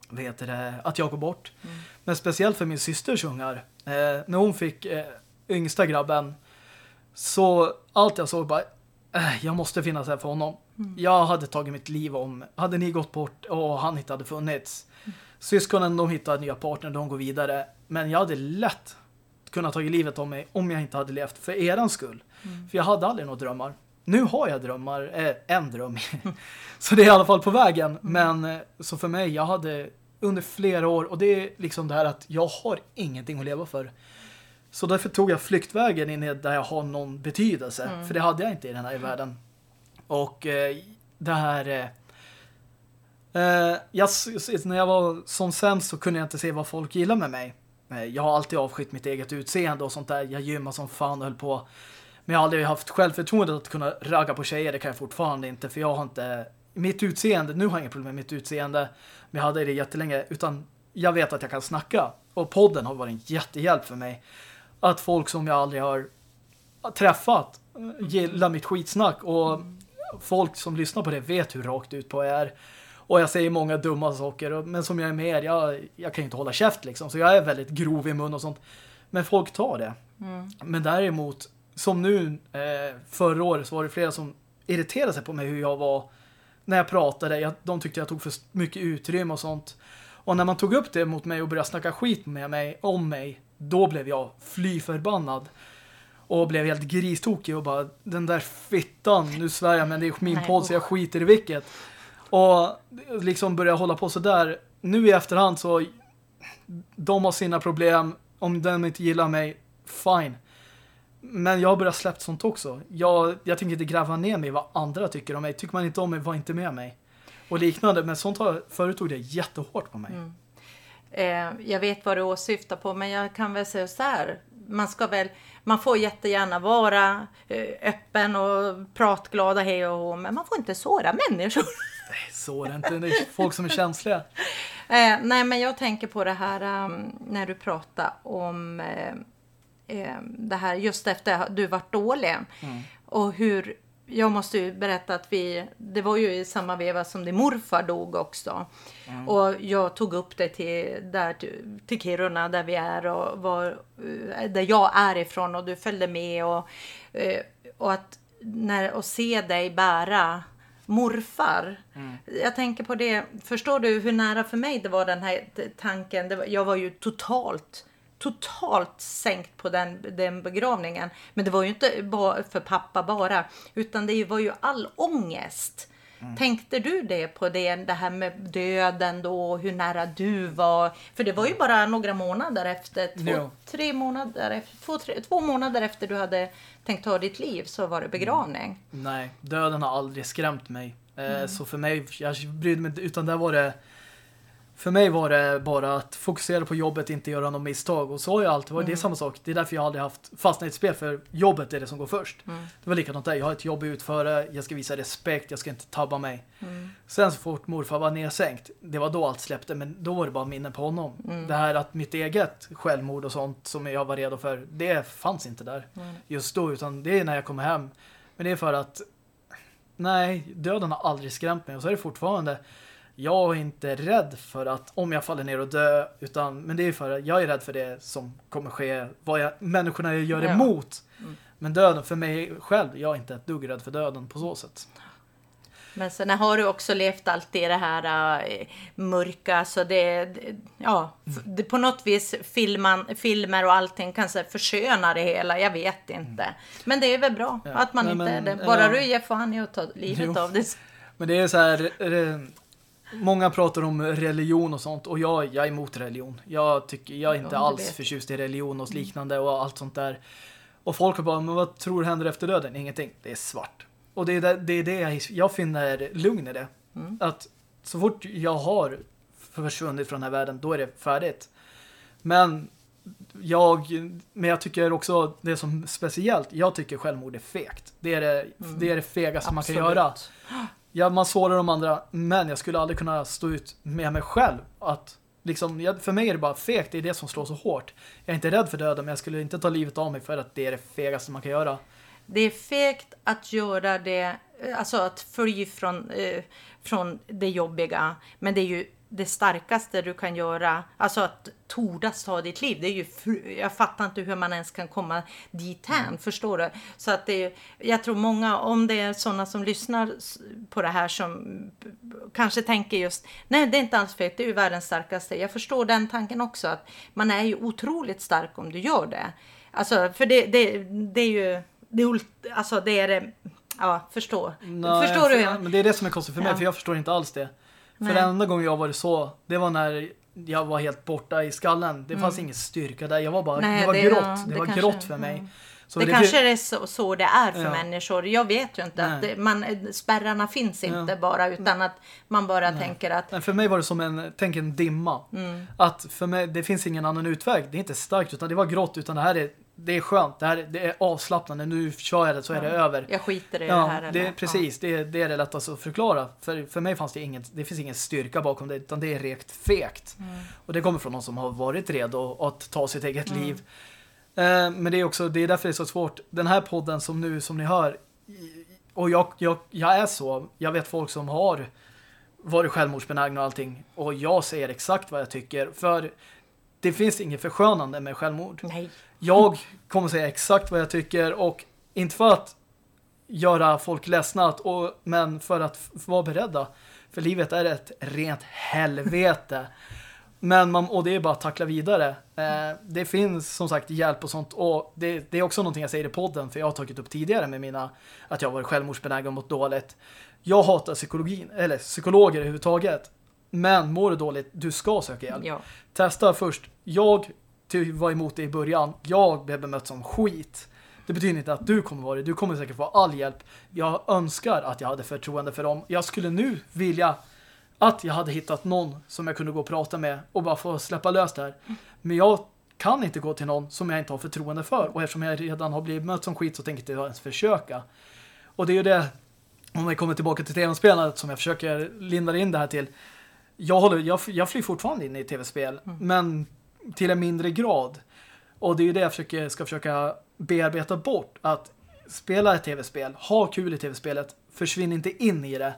vad heter det, att jag går bort. Mm. Men speciellt för min systers ungar. Eh, när hon fick eh, yngsta grabben så allt jag såg bara eh, jag måste finnas här för honom. Mm. Jag hade tagit mitt liv om, hade ni gått bort och han inte hade funnits. Mm. Syskonen de hittade nya partner, de går vidare. Men jag hade lätt kunnat ta livet av mig om jag inte hade levt för eran skull. Mm. För jag hade aldrig några drömmar. Nu har jag drömmar, eh, en dröm. så det är i alla fall på vägen. Mm. Men eh, så för mig, jag hade under flera år och det är liksom det här att jag har ingenting att leva för. Så därför tog jag flyktvägen in där jag har någon betydelse. Mm. För det hade jag inte i den här världen. Och eh, det här... Eh, eh, jag, när jag var som sämst så kunde jag inte se vad folk gillar med mig. Eh, jag har alltid avskytt mitt eget utseende och sånt där. Jag gymmar som fan och höll på. Men jag har aldrig haft självförtroende att kunna ragga på tjejer. Det kan jag fortfarande inte. För jag har inte... Mitt utseende, nu har jag inga problem med mitt utseende. Men jag hade det jättelänge. Utan jag vet att jag kan snacka. Och podden har varit en jättehjälp för mig. Att folk som jag aldrig har träffat gillar mitt skitsnack. Och folk som lyssnar på det vet hur rakt ut på jag är. Och jag säger många dumma saker. Men som jag är med jag, jag kan inte hålla käft liksom. Så jag är väldigt grov i mun och sånt. Men folk tar det. Mm. Men däremot, som nu eh, förra året så var det flera som irriterade sig på mig hur jag var när jag pratade. Jag, de tyckte jag tog för mycket utrymme och sånt. Och när man tog upp det mot mig och började snacka skit med mig, om mig, då blev jag fly förbannad. Och blev helt gristokig och bara, den där fittan, nu svär jag men det är min Nej, podd så jag skiter i vilket. Och liksom börja hålla på så där. Nu i efterhand så de har sina problem. Om den inte gillar mig, fine. Men jag har börjat släppt sånt också. Jag, jag tänker inte gräva ner mig vad andra tycker om mig. Tycker man inte om mig, var inte med mig. Och liknande. Men sånt har, förut tog det jättehårt på mig. Mm. Eh, jag vet vad du åsyftar på, men jag kan väl säga så här. Man ska väl, man får jättegärna vara eh, öppen och pratglada hej och hå, men man får inte såra människor. Nej, så är det inte. Det är folk som är känsliga. Eh, nej, men jag tänker på det här um, när du pratar om eh, eh, det här just efter att du varit dålig. Mm. Och hur, jag måste ju berätta att vi, det var ju i samma veva som din morfar dog också. Mm. Och jag tog upp det till, där, till, Kiruna där vi är och var, eh, där jag är ifrån och du följde med och, eh, och att när, och se dig bära morfar. Mm. Jag tänker på det, förstår du hur nära för mig det var den här tanken? Var, jag var ju totalt, totalt sänkt på den, den begravningen. Men det var ju inte bara för pappa bara, utan det var ju all ångest. Mm. Tänkte du det på det, det här med döden då, hur nära du var? För det var ju bara några månader efter, två, Ja. tre månader, efter- två, tre, två månader efter du hade tänkt ta ditt liv så var det begravning. Nej, döden har aldrig skrämt mig. Eh, Mm. Så för mig, jag brydde mig utan där var det för mig var det bara att fokusera på jobbet, inte göra något misstag. Och så har jag alltid varit, det Mm. är samma sak. Det är därför jag aldrig haft fastnat i ett spel, för jobbet är det som går först. Mm. Det var likadant där, jag har ett jobb att utföra, jag ska visa respekt, jag ska inte tabba mig. Mm. Sen så fort morfar var nedsänkt, det var då allt släppte, men då var det bara minnen på honom. Mm. Det här att mitt eget självmord och sånt som jag var redo för, det fanns inte där Mm. just då, utan det är när jag kommer hem. Men det är för att nej, döden har aldrig skrämt mig och så är det fortfarande jag är inte rädd för att om jag faller ner och dö utan, men det är för att jag är rädd för det som kommer ske, vad jag, människorna jag gör Ja. emot. Mm. Men döden för mig själv, jag är inte ett dugg rädd för döden på så sätt. Men sen har du också levt alltid i det här äh, mörka, så det, det ja, f- det, på något vis filman, filmer och allting kanske förskönar det hela, jag vet inte. Men det är väl bra Ja. att man Nej, inte men, det. Bara ja. du ger fan i att ta livet Jo. av det. Men det är så här, eh, många pratar om religion och sånt och jag, jag är emot religion. Jag tycker, jag är inte alls vet förtjust i religion och liknande och allt sånt där. Och folk har bara, men vad tror du händer efter döden? Ingenting. Det är svart. Och det är det, det, är det jag, jag finner lugn i det. Mm. Att så fort jag har försvunnit från den här världen, då är det färdigt. Men jag, men jag tycker också det som speciellt, jag tycker självmord är fegt. Det är det, det, är det fegaste man kan Absolut. göra. Ja, man sårar de andra, men jag skulle aldrig kunna stå ut med mig själv. Att, liksom, jag, för mig är det bara fegt, det är det som slår så hårt. Jag är inte rädd för döden, men jag skulle inte ta livet av mig för att det är det fegaste man kan göra. Det är fegt att göra det, eh, alltså att fly från, eh, från det jobbiga. Men det är ju det starkaste du kan göra, alltså att tordas ta ditt liv. Det är ju, jag fattar inte hur man ens kan komma dithän, förstår du? Så att det jag tror många, om det är sådana som lyssnar på det här som kanske tänker just, nej det är inte alls fegt, det är ju världens starkaste. Jag förstår den tanken också, att man är ju otroligt stark om du gör det. Alltså, för det, det, det är ju, det, alltså det är det, ja, förstå. Nej, förstår du? för- Men det är det som är konstigt för mig, Ja. för jag förstår inte alls det. För den enda gången jag varit så, det var när jag var helt borta i skallen. Det fanns ingen styrka där. Jag var bara, Mm. Nej, det var det- grått. ja, det, det var kanske- grått för mig. mm. Så det, kanske är så, så det är för Ja. människor. Jag vet ju inte att Nej. det, man, spärrarna finns inte Ja. bara utan att man bara tänker att Men för mig var det som en, tänk en dimma. Mm. Att för mig, det finns ingen annan utväg. Det är inte starkt utan det var grått utan det här är, det är skönt. Det här är, det är avslappnande. Nu kör jag det så är det över. jag skiter i det Ja, här. det är eller- precis. Det, är, det är det lättaste att förklara. För, för mig fanns det inget, det finns ingen styrka bakom det, utan det är rekt fegt. Mm. Och det kommer från någon som har varit redo att ta sitt eget Mm. liv. Eh, men det är också, det är därför det är så svårt. Den här podden som nu, som ni hör, och jag, jag, jag är så, jag vet folk som har varit självmordsbenägna och allting. Och jag säger exakt vad jag tycker. För det finns inget förskönande med självmord. Ja. Nej. Jag kommer säga exakt vad jag tycker och inte för att göra folk ledsna och, men för att vara beredda. För livet är ett rent helvete. Men man, och det är bara att tackla vidare. Eh, det finns som sagt hjälp och sånt. Och det, det är också någonting jag säger i podden. För jag har tagit upp tidigare med mina att jag varit självmordsbenägen och mått dåligt. Jag hatar psykologin, eller psykologer överhuvudtaget. Men mår du dåligt, du ska söka hjälp. Ja. Testa först. Jag var emot det i början. Jag blev bemött som skit. Det betyder inte att du kommer vara det. Du kommer säkert få all hjälp. Jag önskar att jag hade förtroende för dem. Jag skulle nu vilja att jag hade hittat någon som jag kunde gå och prata med och bara få släppa lös det här. Men jag kan inte gå till någon som jag inte har förtroende för. Och eftersom jag redan har blivit mött som skit så tänker jag inte ens försöka. Och det är ju det, om vi kommer tillbaka till tv-spelandet som jag försöker linda in det här till. jag, håller, jag, jag flyr fortfarande in i tv-spel, mm. men till en mindre grad. Och det är ju det jag försöker, ska försöka bearbeta bort. Att spela ett tv-spel, ha kul i tv-spelet, försvinn inte in i det.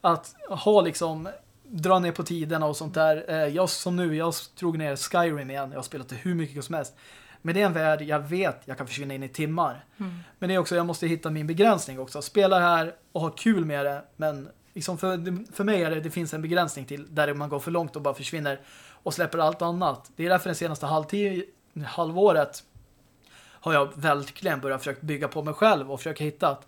Att ha liksom dra ner på tiderna och sånt där. Eh, jag som nu, jag drog ner Skyrim igen. Jag har spelat det hur mycket som helst. Men det är en värld jag vet jag kan försvinna in i timmar. Mm. Men det är också, jag måste hitta min begränsning också. Spela här och ha kul med det. Men liksom för, för mig är det, det finns en begränsning till där man går för långt och bara försvinner och släpper allt annat. Det är därför den senaste halvtid, halvåret har jag verkligen börjat försöka bygga på mig själv och försöka hitta.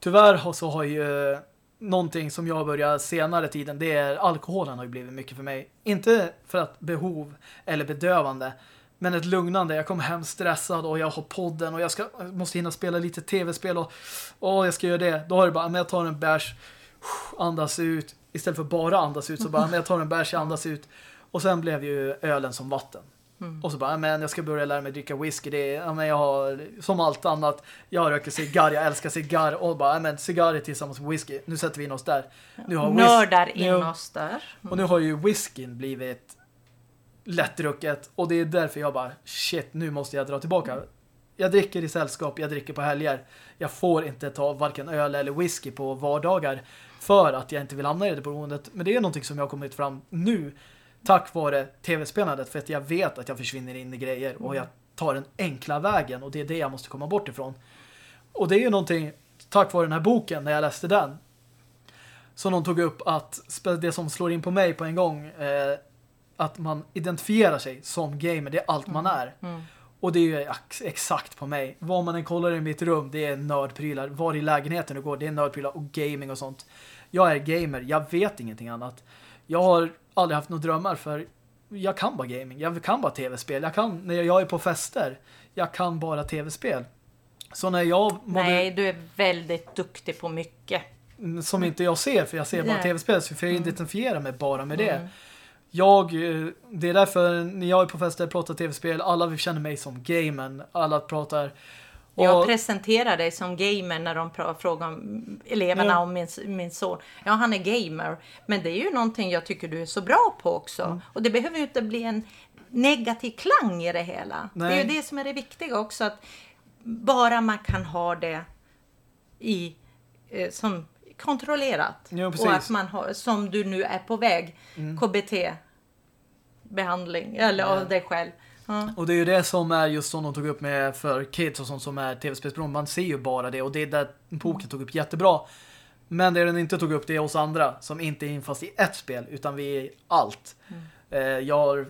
Tyvärr så har ju eh, någonting som jag börjar senare tiden, det är alkoholen har ju blivit mycket för mig. Inte för att behov eller bedövande, men ett lugnande. Jag kommer hem stressad och jag har podden och jag ska, måste hinna spela lite tv-spel och, och jag ska göra det. Då har det bara, men jag tar en bärs, andas ut. Istället för bara andas ut så bara, men jag tar en bärs, andas ut. Och sen blev ju ölen som vatten. Mm. Och så bara, men jag ska börja lära mig dricka whisky. Det är, men jag har, som allt annat, jag röker cigarr, jag älskar cigarr. Och bara, men cigarr tillsammans med whisky. Nu sätter vi in oss där. Nu har Nördar in oss där. Mm. Och nu har ju whiskyn blivit lättdrucket. Och det är därför jag bara, shit, nu måste jag dra tillbaka. Jag dricker i sällskap, jag dricker på helger. Jag får inte ta varken öl eller whisky på vardagar för att jag inte vill hamna i det beroendet. Men det är någonting som jag har kommit fram nu tack vare tv-spelandet för att jag vet att jag försvinner in i grejer och jag tar den enkla vägen och det är det jag måste komma bort ifrån. Och det är ju någonting tack vare den här boken när jag läste den som någon tog upp att det som slår in på mig på en gång eh, att man identifierar sig som gamer, det är allt man är. Mm. mm. Och det är ju exakt på mig. Vad man än kollar i mitt rum, det är nördprylar. Var i lägenheten du går, det är nördprylar och gaming och sånt. Jag är gamer, jag vet ingenting annat. Jag har aldrig haft några drömmar för jag kan bara gaming, jag kan bara tv-spel. Jag kan, när jag är på fester, jag kan bara tv-spel. Så när jag... Nej, du är väldigt duktig på mycket. Mm, som inte jag ser, för jag ser bara tv-spel. Så för jag mm. identifierar mig bara med det. Mm. Jag, eh, det är därför när jag är på fester och pratar tv-spel, alla känner mig som gamen. Alla pratar och... Jag presenterar dig som gamer när de frågar om eleverna ja. om min, min son. Ja, han är gamer. Men det är ju någonting jag tycker du är så bra på också. Mm. Och det behöver ju inte bli en negativ klang i det hela. Nej. Det är ju det som är det viktiga också. Att bara man kan ha det i eh, som kontrollerat. Ja, och att man har, som du nu är på väg, mm. KBT behandling eller ja. av dig själv. Och det är ju det som är just som de tog upp med för kids och sånt som är tv-spelsberoende. Man ser ju bara det och det är där boken tog upp jättebra. Men det den inte tog upp det är oss andra som inte är infast i ett spel utan vi är allt. Mm. Eh, jag har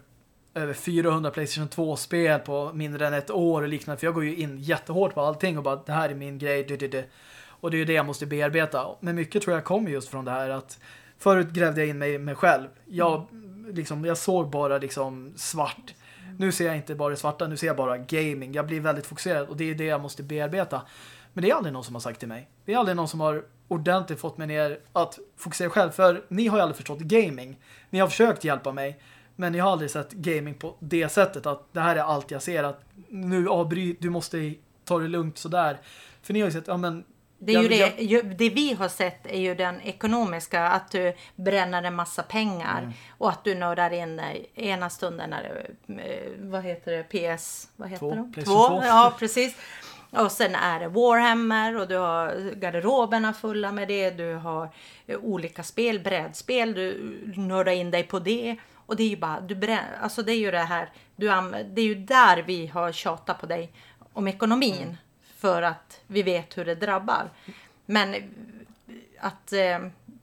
över 400 Playstation 2-spel på mindre än ett år och liknande. För jag går ju in jättehårt på allting och bara det här är min grej. Det, det, det. Och det är ju det jag måste bearbeta. Men mycket tror jag kommer just från det här att förut grävde jag in mig, mig själv. Jag, mm. liksom, jag såg bara liksom svart nu ser jag inte bara det svarta, nu ser jag bara gaming. Jag blir väldigt fokuserad och det är det jag måste bearbeta. Men det är aldrig någon som har sagt till mig. Det är aldrig någon som har ordentligt fått mig ner att fokusera själv. För ni har ju aldrig förstått gaming. Ni har försökt hjälpa mig. Men ni har aldrig sett gaming på det sättet att det här är allt jag ser. Att nu avbryt, du måste ta det lugnt sådär. För ni har ju sett, ja men det, är ju det, jag... det vi har sett är ju den ekonomiska, att du bränner en massa pengar mm. och att du nördar in ena stunden när det, eh, vad heter det, PS, vad heter Två. det? Två. Ja, precis. Och sen är det Warhammer och du har garderoberna fulla med det, du har eh, olika spel, brädspel, du nördar in dig på det. Och det är ju bara, du bränner, alltså det är ju det här, du, det är ju där vi har tjatat på dig om ekonomin. Mm för att vi vet hur det drabbar. Men att eh,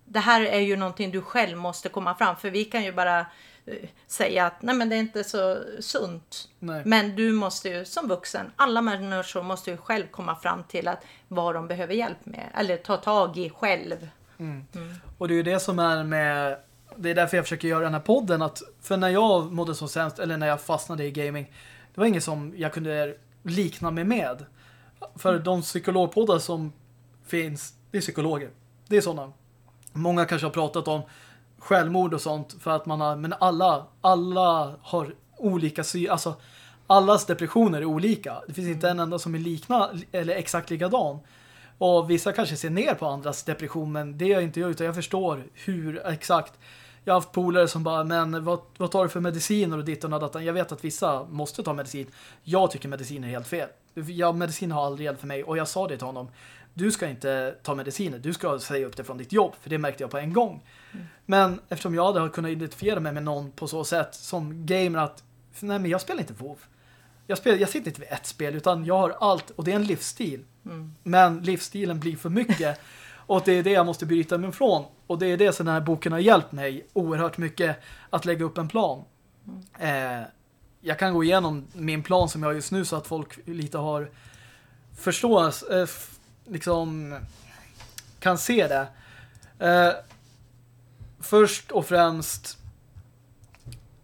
det här är ju någonting du själv måste komma fram för vi kan ju bara eh, säga att nej men det är inte så sunt. Nej. Men du måste ju som vuxen, alla människor måste ju själv komma fram till att vad de behöver hjälp med eller ta tag i själv. Mm. Mm. Och det är ju det som är med det är därför jag försöker göra den här podden att för när jag mådde som sämst eller när jag fastnade i gaming det var inget som jag kunde likna mig med. För de psykologpoddar som finns, det är psykologer. Det är sådana. Många kanske har pratat om självmord och sånt för att man har, men alla, alla har olika sy, alltså allas depressioner är olika. Det finns inte en enda som är likna eller exakt likadan. Och vissa kanske ser ner på andras depression men det är inte jag utan jag förstår hur exakt Jag har haft polare som bara, men vad, vad tar du för mediciner och ditt och datan? Jag vet att vissa måste ta medicin. Jag tycker medicin är helt fel. Ja, medicin har aldrig hjälpt för mig. Och jag sa det till honom. Du ska inte ta mediciner. Du ska säga upp det från ditt jobb. För det märkte jag på en gång. Mm. Men eftersom jag hade kunnat identifiera mig med någon på så sätt som gamer att nej men jag spelar inte WoW. Jag, spelar, jag sitter inte vid ett spel utan jag har allt och det är en livsstil. Mm. Men livsstilen blir för mycket. och det är det jag måste bryta mig ifrån. Och det är det som den här boken har hjälpt mig oerhört mycket att lägga upp en plan. Mm. Eh, jag kan gå igenom min plan som jag har just nu så att folk lite har förstås eh, liksom kan se det. Eh, först och främst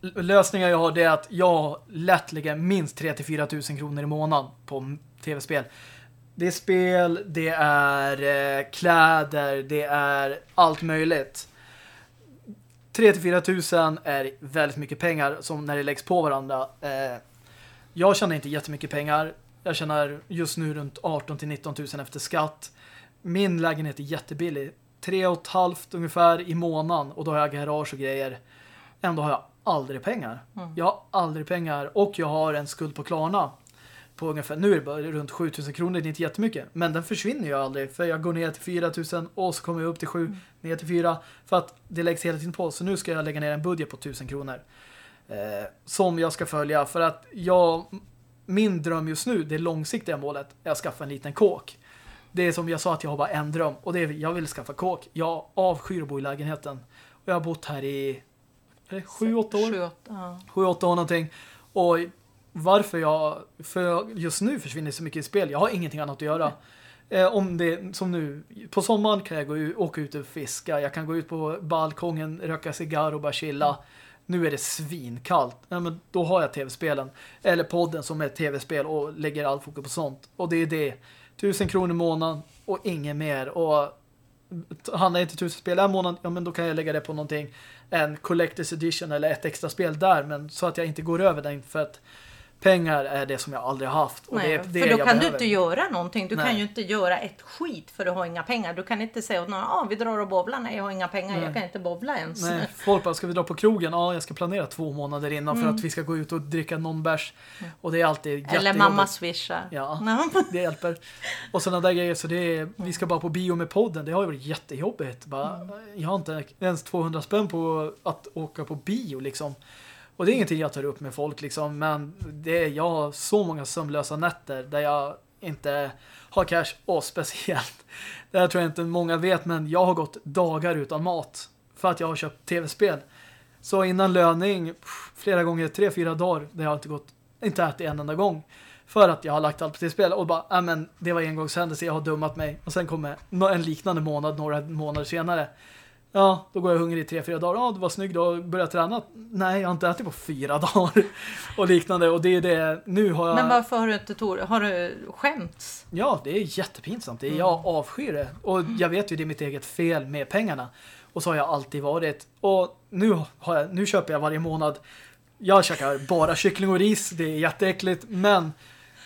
lösningar jag har det är att jag lätt lägger minst 3-4 tusen kronor i månaden på tv-spel. Det är spel, det är eh, kläder, det är allt möjligt. 3-4 tusen är väldigt mycket pengar som när det läggs på varandra. Eh, jag tjänar inte jättemycket pengar. Jag tjänar just nu runt 18-19 tusen efter skatt. Min lägenhet är jättebillig. 3,5 ungefär i månaden och då har jag garage och grejer. Ändå har jag aldrig pengar. Mm. Jag har aldrig pengar och jag har en skuld på Klarna på ungefär, nu är det bara runt 7000 kronor, det är inte jättemycket. Men den försvinner ju aldrig för jag går ner till 4000 och så kommer jag upp till 7, mm. ner till 4 för att det läggs hela tiden på. Så nu ska jag lägga ner en budget på 1000 kronor eh, som jag ska följa för att jag, min dröm just nu, det långsiktiga målet är att skaffa en liten kåk. Det är som jag sa att jag har bara en dröm och det är jag vill skaffa kåk. Jag avskyr att bo i lägenheten. Och jag har bott här i 7-8 år. 7-8 år någonting. Och varför jag för just nu försvinner så mycket i spel. Jag har ingenting annat att göra. Eh, om det som nu på sommaren kan jag gå ut, åka ut och fiska. Jag kan gå ut på balkongen, röka cigarr och bara chilla. Nu är det svinkallt. Ja, men då har jag tv-spelen. Eller podden som är tv-spel och lägger all fokus på sånt. Och det är det. Tusen kronor i månaden och inget mer. Och handlar inte tusen spel en månad, ja men då kan jag lägga det på någonting. En Collector's Edition eller ett extra spel där. Men så att jag inte går över den för att pengar är det som jag aldrig har haft. Och Nej, det, det för då kan behöver. du inte göra någonting. Du Nej. kan ju inte göra ett skit för att ha inga pengar. Du kan inte säga att ah, vi drar och bovlar. Nej, jag har inga pengar. Nej. Jag kan inte bovla ens. Nej, folk bara, ska vi dra på krogen? Ja, jag ska planera två månader innan mm. för att vi ska gå ut och dricka någon bärs. Mm. Och det är alltid. Eller mamma swishar. Ja, det hjälper. Och sådana där grejer. Så det är, vi ska bara på bio med podden. Det har ju varit jättejobbigt. Bara, mm. Jag har inte ens 200 spänn på att åka på bio liksom. Och det är ingenting jag tar upp med folk liksom, men det är, jag har så många sömnlösa nätter där jag inte har cash och speciellt. Det här tror jag inte många vet, men jag har gått dagar utan mat för att jag har köpt tv-spel. Så innan löning, flera gånger, tre, fyra dagar, det har inte gått, inte ätit en enda gång. För att jag har lagt allt på tv-spel och bara, äh, men det var en engångshändelse, jag har dummat mig. Och sen kommer en liknande månad, några månader senare. Ja, då går jag hungrig i tre, fyra dagar. Ja, det var snyggt då. Börjar träna. Nej, jag har inte ätit på fyra dagar. och liknande. Och det är det. Nu har jag... Men varför har du inte tor? Har du skämts? Ja, det är jättepinsamt. Det är, mm. Jag avskyr det. Och jag vet ju det är mitt eget fel med pengarna. Och så har jag alltid varit. Och nu, har jag, nu köper jag varje månad. Jag käkar bara kyckling och ris. Det är jätteäckligt. Men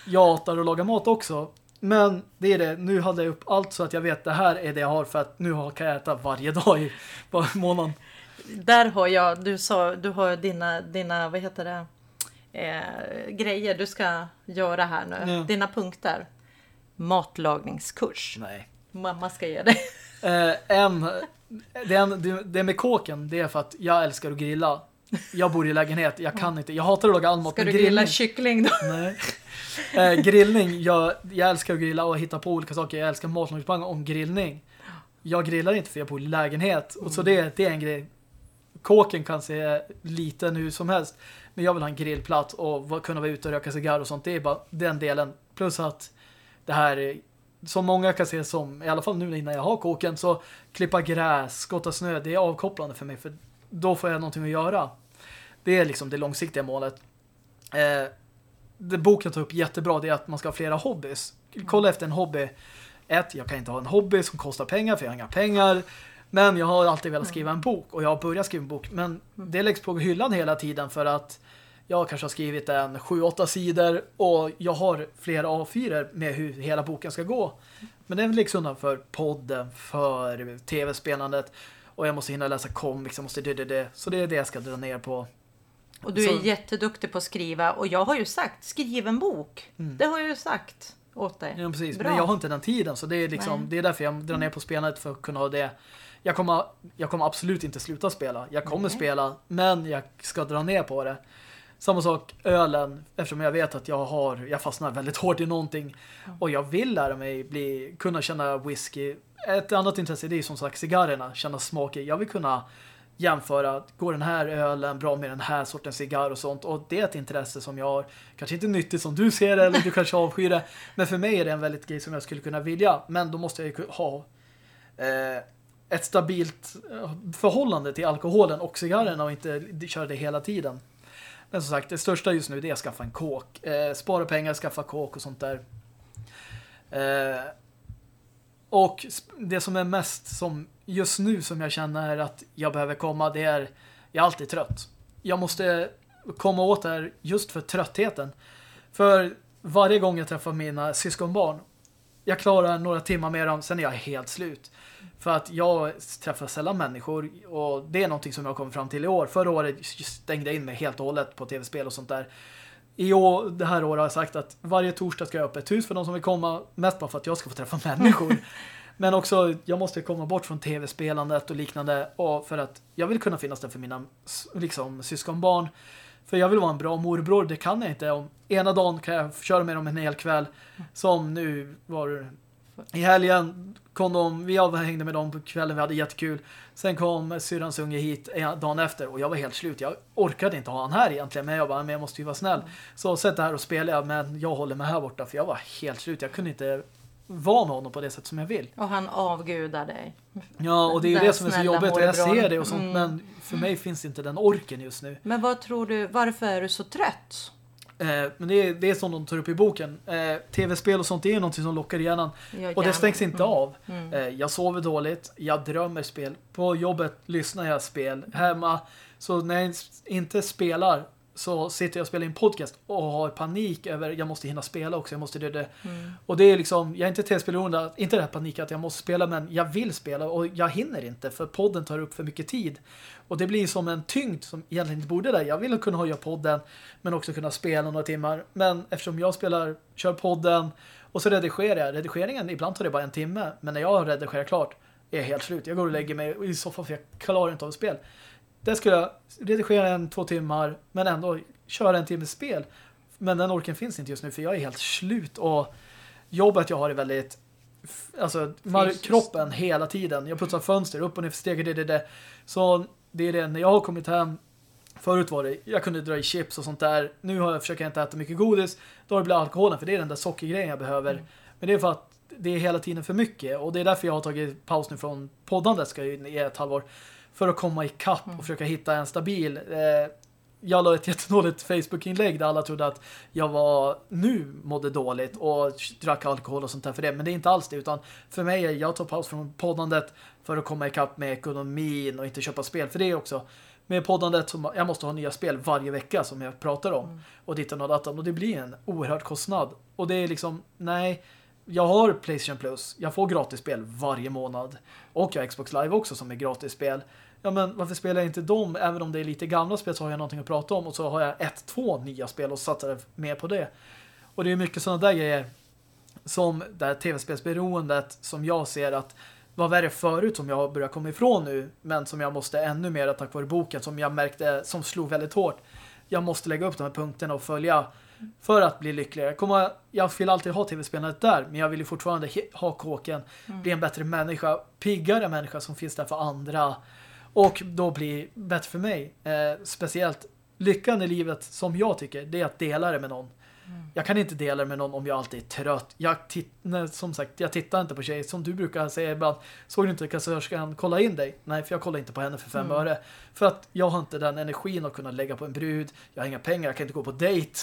jag hatar att laga mat också. Men det är det. Nu hade jag upp allt så att jag vet det här är det jag har för att nu kan jag äta varje dag i månaden. Där har jag, du sa, du har dina, dina vad heter det, eh, grejer du ska göra här nu. Ja. Dina punkter. Matlagningskurs. Nej. Mamma ska ge dig. Eh, en, det, det med kåken, det är för att jag älskar att grilla. Jag bor i lägenhet, jag kan inte. Jag hatar att laga all mat. Ska du grilla kyckling då? Nej. Eh, grillning, jag, jag älskar att grilla och hitta på olika saker. Jag älskar matlagningsprogram om grillning. Jag grillar inte för jag bor i lägenhet. Och så det, det är en grej. Kåken kan se liten hur som helst. Men jag vill ha en grillplats och kunna vara ute och röka cigarr och sånt. Det är bara den delen. Plus att det här som många kan se som, i alla fall nu innan jag har kåken, så klippa gräs, skotta snö, det är avkopplande för mig. För då får jag någonting att göra. Det är liksom det långsiktiga målet. Eh, det boken tar upp jättebra det är att man ska ha flera hobbys. Kolla efter en hobby. Ett, jag kan inte ha en hobby som kostar pengar för jag har inga pengar. Men jag har alltid velat skriva en bok och jag har börjat skriva en bok. Men det läggs på hyllan hela tiden för att jag kanske har skrivit en 7-8 sidor och jag har flera A4 med hur hela boken ska gå. Men den läggs undan för podden, för tv-spelandet Och jag måste hinna läsa comics, jag måste det, det, det. Så det är det jag ska dra ner på. Och du är Så- jätteduktig på att skriva och jag har ju sagt, skriv en bok. Det har jag ju sagt åt dig. Mm. Ja, precis. Bra. Men jag har inte den tiden, så det är, liksom, Nej. det är därför jag drar ner på spelandet för att kunna ha det. Jag kommer, jag kommer absolut inte sluta spela. Jag kommer Nej. spela, men jag ska dra ner på det. Samma sak ölen, eftersom jag vet att jag har jag fastnar väldigt hårt i någonting och jag vill lära mig bli, kunna känna whisky. Ett annat intresse det är som sagt cigarrerna, känna smak i. Jag vill kunna jämföra, går den här ölen bra med den här sortens cigarr och sånt och det är ett intresse som jag har, kanske inte nyttigt som du ser det eller du kanske avskyr det, men för mig är det en väldigt grej som jag skulle kunna vilja, men då måste jag ju ha eh, ett stabilt eh, förhållande till alkoholen och cigarrerna och inte köra det hela tiden. Men som sagt, det största just nu det är att skaffa en kåk. Eh, spara pengar, skaffa kåk och sånt där. Eh, och det som är mest som just nu som jag känner att jag behöver komma, det är jag är alltid trött. Jag måste komma åt det här just för tröttheten. För varje gång jag träffar mina syskonbarn jag klarar några timmar med dem, sen är jag helt slut. För att jag träffar sällan människor och det är någonting som jag kom fram till i år. Förra året stängde jag in mig helt och hållet på tv-spel och sånt där. I år, det här året har jag sagt att varje torsdag ska jag ha öppet hus för de som vill komma. Mest bara för att jag ska få träffa människor. Men också, jag måste komma bort från tv-spelandet och liknande. Och för att jag vill kunna finnas där för mina liksom, syskonbarn. För jag vill vara en bra morbror, det kan jag inte. Om ena dagen kan jag köra med dem en hel kväll. Som nu var i helgen kom de, vi hängde med dem på kvällen, vi hade jättekul. Sen kom syrrans unge hit dagen efter och jag var helt slut. Jag orkade inte ha han här egentligen, men jag bara, men jag måste ju vara snäll. Så sätt det här och spela, men jag håller mig här borta för jag var helt slut. Jag kunde inte vara med honom på det sätt som jag vill. Och han avgudar dig. Ja, och det är ju det som är så jobbigt jag ser det och sånt, Mm. men för mig finns inte den orken just nu. Men vad tror du, varför är du så trött? Eh, men det är, det är som de tar upp i boken. Eh, Tv-spel och sånt är någonting som lockar hjärnan. Ja, Och det stängs inte av. Mm. Eh, jag sover dåligt, jag drömmer spel. På jobbet lyssnar jag spel. Hemma, så när jag inte spelar så sitter jag och spelar in podcast och har panik över jag måste hinna spela också, jag måste det, det. Mm. Och det är liksom, jag är inte tv-spelberoende, inte det här panik att jag måste spela, men jag vill spela och jag hinner inte för podden tar upp för mycket tid. Och det blir som en tyngd som egentligen inte borde det. Jag vill kunna höja podden men också kunna spela några timmar. Men eftersom jag spelar, kör podden och så redigerar jag. Redigeringen, ibland tar det bara en timme. Men när jag har redigerat klart är jag helt slut. Jag går och lägger mig i soffan för jag klarar inte av spel. Där skulle jag redigera en, två timmar men ändå köra en timmes spel. Men den orken finns inte just nu för jag är helt slut och jobbet jag har är väldigt alltså kroppen hela tiden. Jag putsar fönster upp och ner för stegar, det, det, det. Så det är det, när jag har kommit hem Förut var det, jag kunde dra i chips och sånt där. Nu har jag försöker jag inte äta mycket godis. Då har det blivit alkoholen, för det är den där sockergrejen jag behöver. Men det är för att det är hela tiden för mycket. Och det är därför jag har tagit paus nu från poddandet ska ju i ett halvår. För att komma ikapp och försöka hitta en stabil... Eh, jag la ett jättedåligt Facebook-inlägg där alla trodde att jag var nu mådde dåligt och drack alkohol och sånt där för det. Men det är inte alls det, utan för mig är jag tar paus från poddandet för att komma ikapp med ekonomin och inte köpa spel. För det är också med poddandet så jag måste ha nya spel varje vecka som jag pratar om. Och dittan och datan. Och det blir en oerhörd kostnad. Och det är liksom, nej, jag har Playstation Plus. Jag får gratisspel varje månad. Och jag har Xbox Live också som är gratisspel. Ja men varför spelar jag inte dem? Även om det är lite gamla spel så har jag någonting att prata om. Och så har jag ett, två nya spel och satsar mer på det. Och det är mycket sådana där grejer som det här tv-spelsberoendet som jag ser att var värre förut som jag har börjat komma ifrån nu men som jag måste ännu mer tack vare boken som jag märkte som slog väldigt hårt. Jag måste lägga upp de här punkterna och följa för att bli lyckligare. Kommer, jag vill alltid ha tv-spelandet där men jag vill ju fortfarande ha kåken, bli en bättre människa, piggare människa som finns där för andra och då bli bättre för mig. Eh, speciellt lyckan i livet som jag tycker det är att dela det med någon. Jag kan inte dela det med någon om jag alltid är trött. Jag nej, som sagt, jag tittar inte på tjejer. Som du brukar säga ibland, såg du inte kassörskan kolla in dig? Nej, för jag kollar inte på henne för fem öre. För att jag har inte den energin att kunna lägga på en brud. Jag har inga pengar, jag kan inte gå på dejt.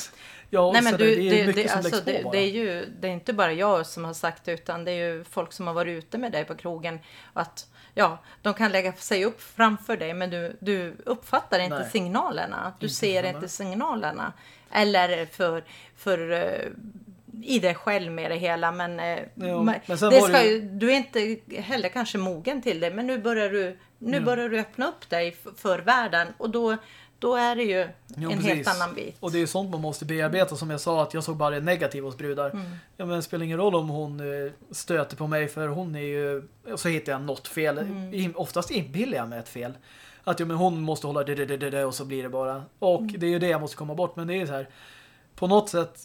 Ja, Nej men du, det är mycket det, som alltså, läggs på bara. det är ju det är inte bara jag som har sagt utan det är ju folk som har varit ute med dig på krogen att ja, de kan lägga sig upp framför dig men du, du uppfattar inte Nej. signalerna. Du Inte ser inte signalerna. Eller för, för eh, i dig själv med det hela men, eh, Jo, men det ska ju, du är inte heller kanske mogen till det men nu börjar du Nu börjar du öppna upp dig för världen och då, då är det ju Jo, en precis. helt annan bit. Och det är ju sånt man måste bearbeta som jag sa att jag såg bara det negativa hos brudar. Mm. Ja, men det spelar ingen roll om hon eh, stöter på mig för hon är ju och så hittar jag något fel. Mm. Oftast inbillar jag mig ett fel. Att ja, men hon måste hålla det, det, det, det, och så blir det bara. Och Mm. det är ju det jag måste komma bort. Men det är så här på något sätt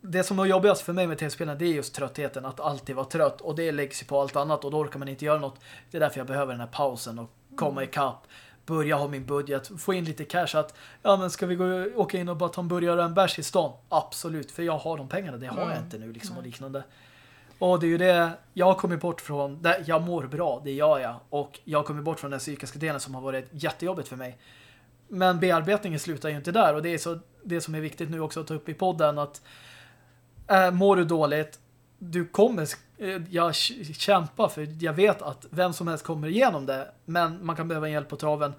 det som är jobbigast för mig med tv-spelen det är just tröttheten. Att alltid vara trött. Och det läggs ju på allt annat och då orkar man inte göra något. Det är därför jag behöver den här pausen och komma ikapp. Börja ha min budget. Få in lite cash att ja men ska vi gå åka in och bara ta en burgare och en bärs i stan? Absolut. För jag har de pengarna. Det har jag Mm. inte nu liksom och liknande. Och det är ju det jag har kommit bort från. Där jag mår bra, det gör jag. Och jag har kommit bort från den psykiska delen som har varit jättejobbigt för mig. Men bearbetningen slutar ju inte där. Och det är så det som är viktigt nu också att ta upp i podden att äh, mår du dåligt du kommer jag k- kämpar för jag vet att vem som helst kommer igenom det men man kan behöva hjälp på traven.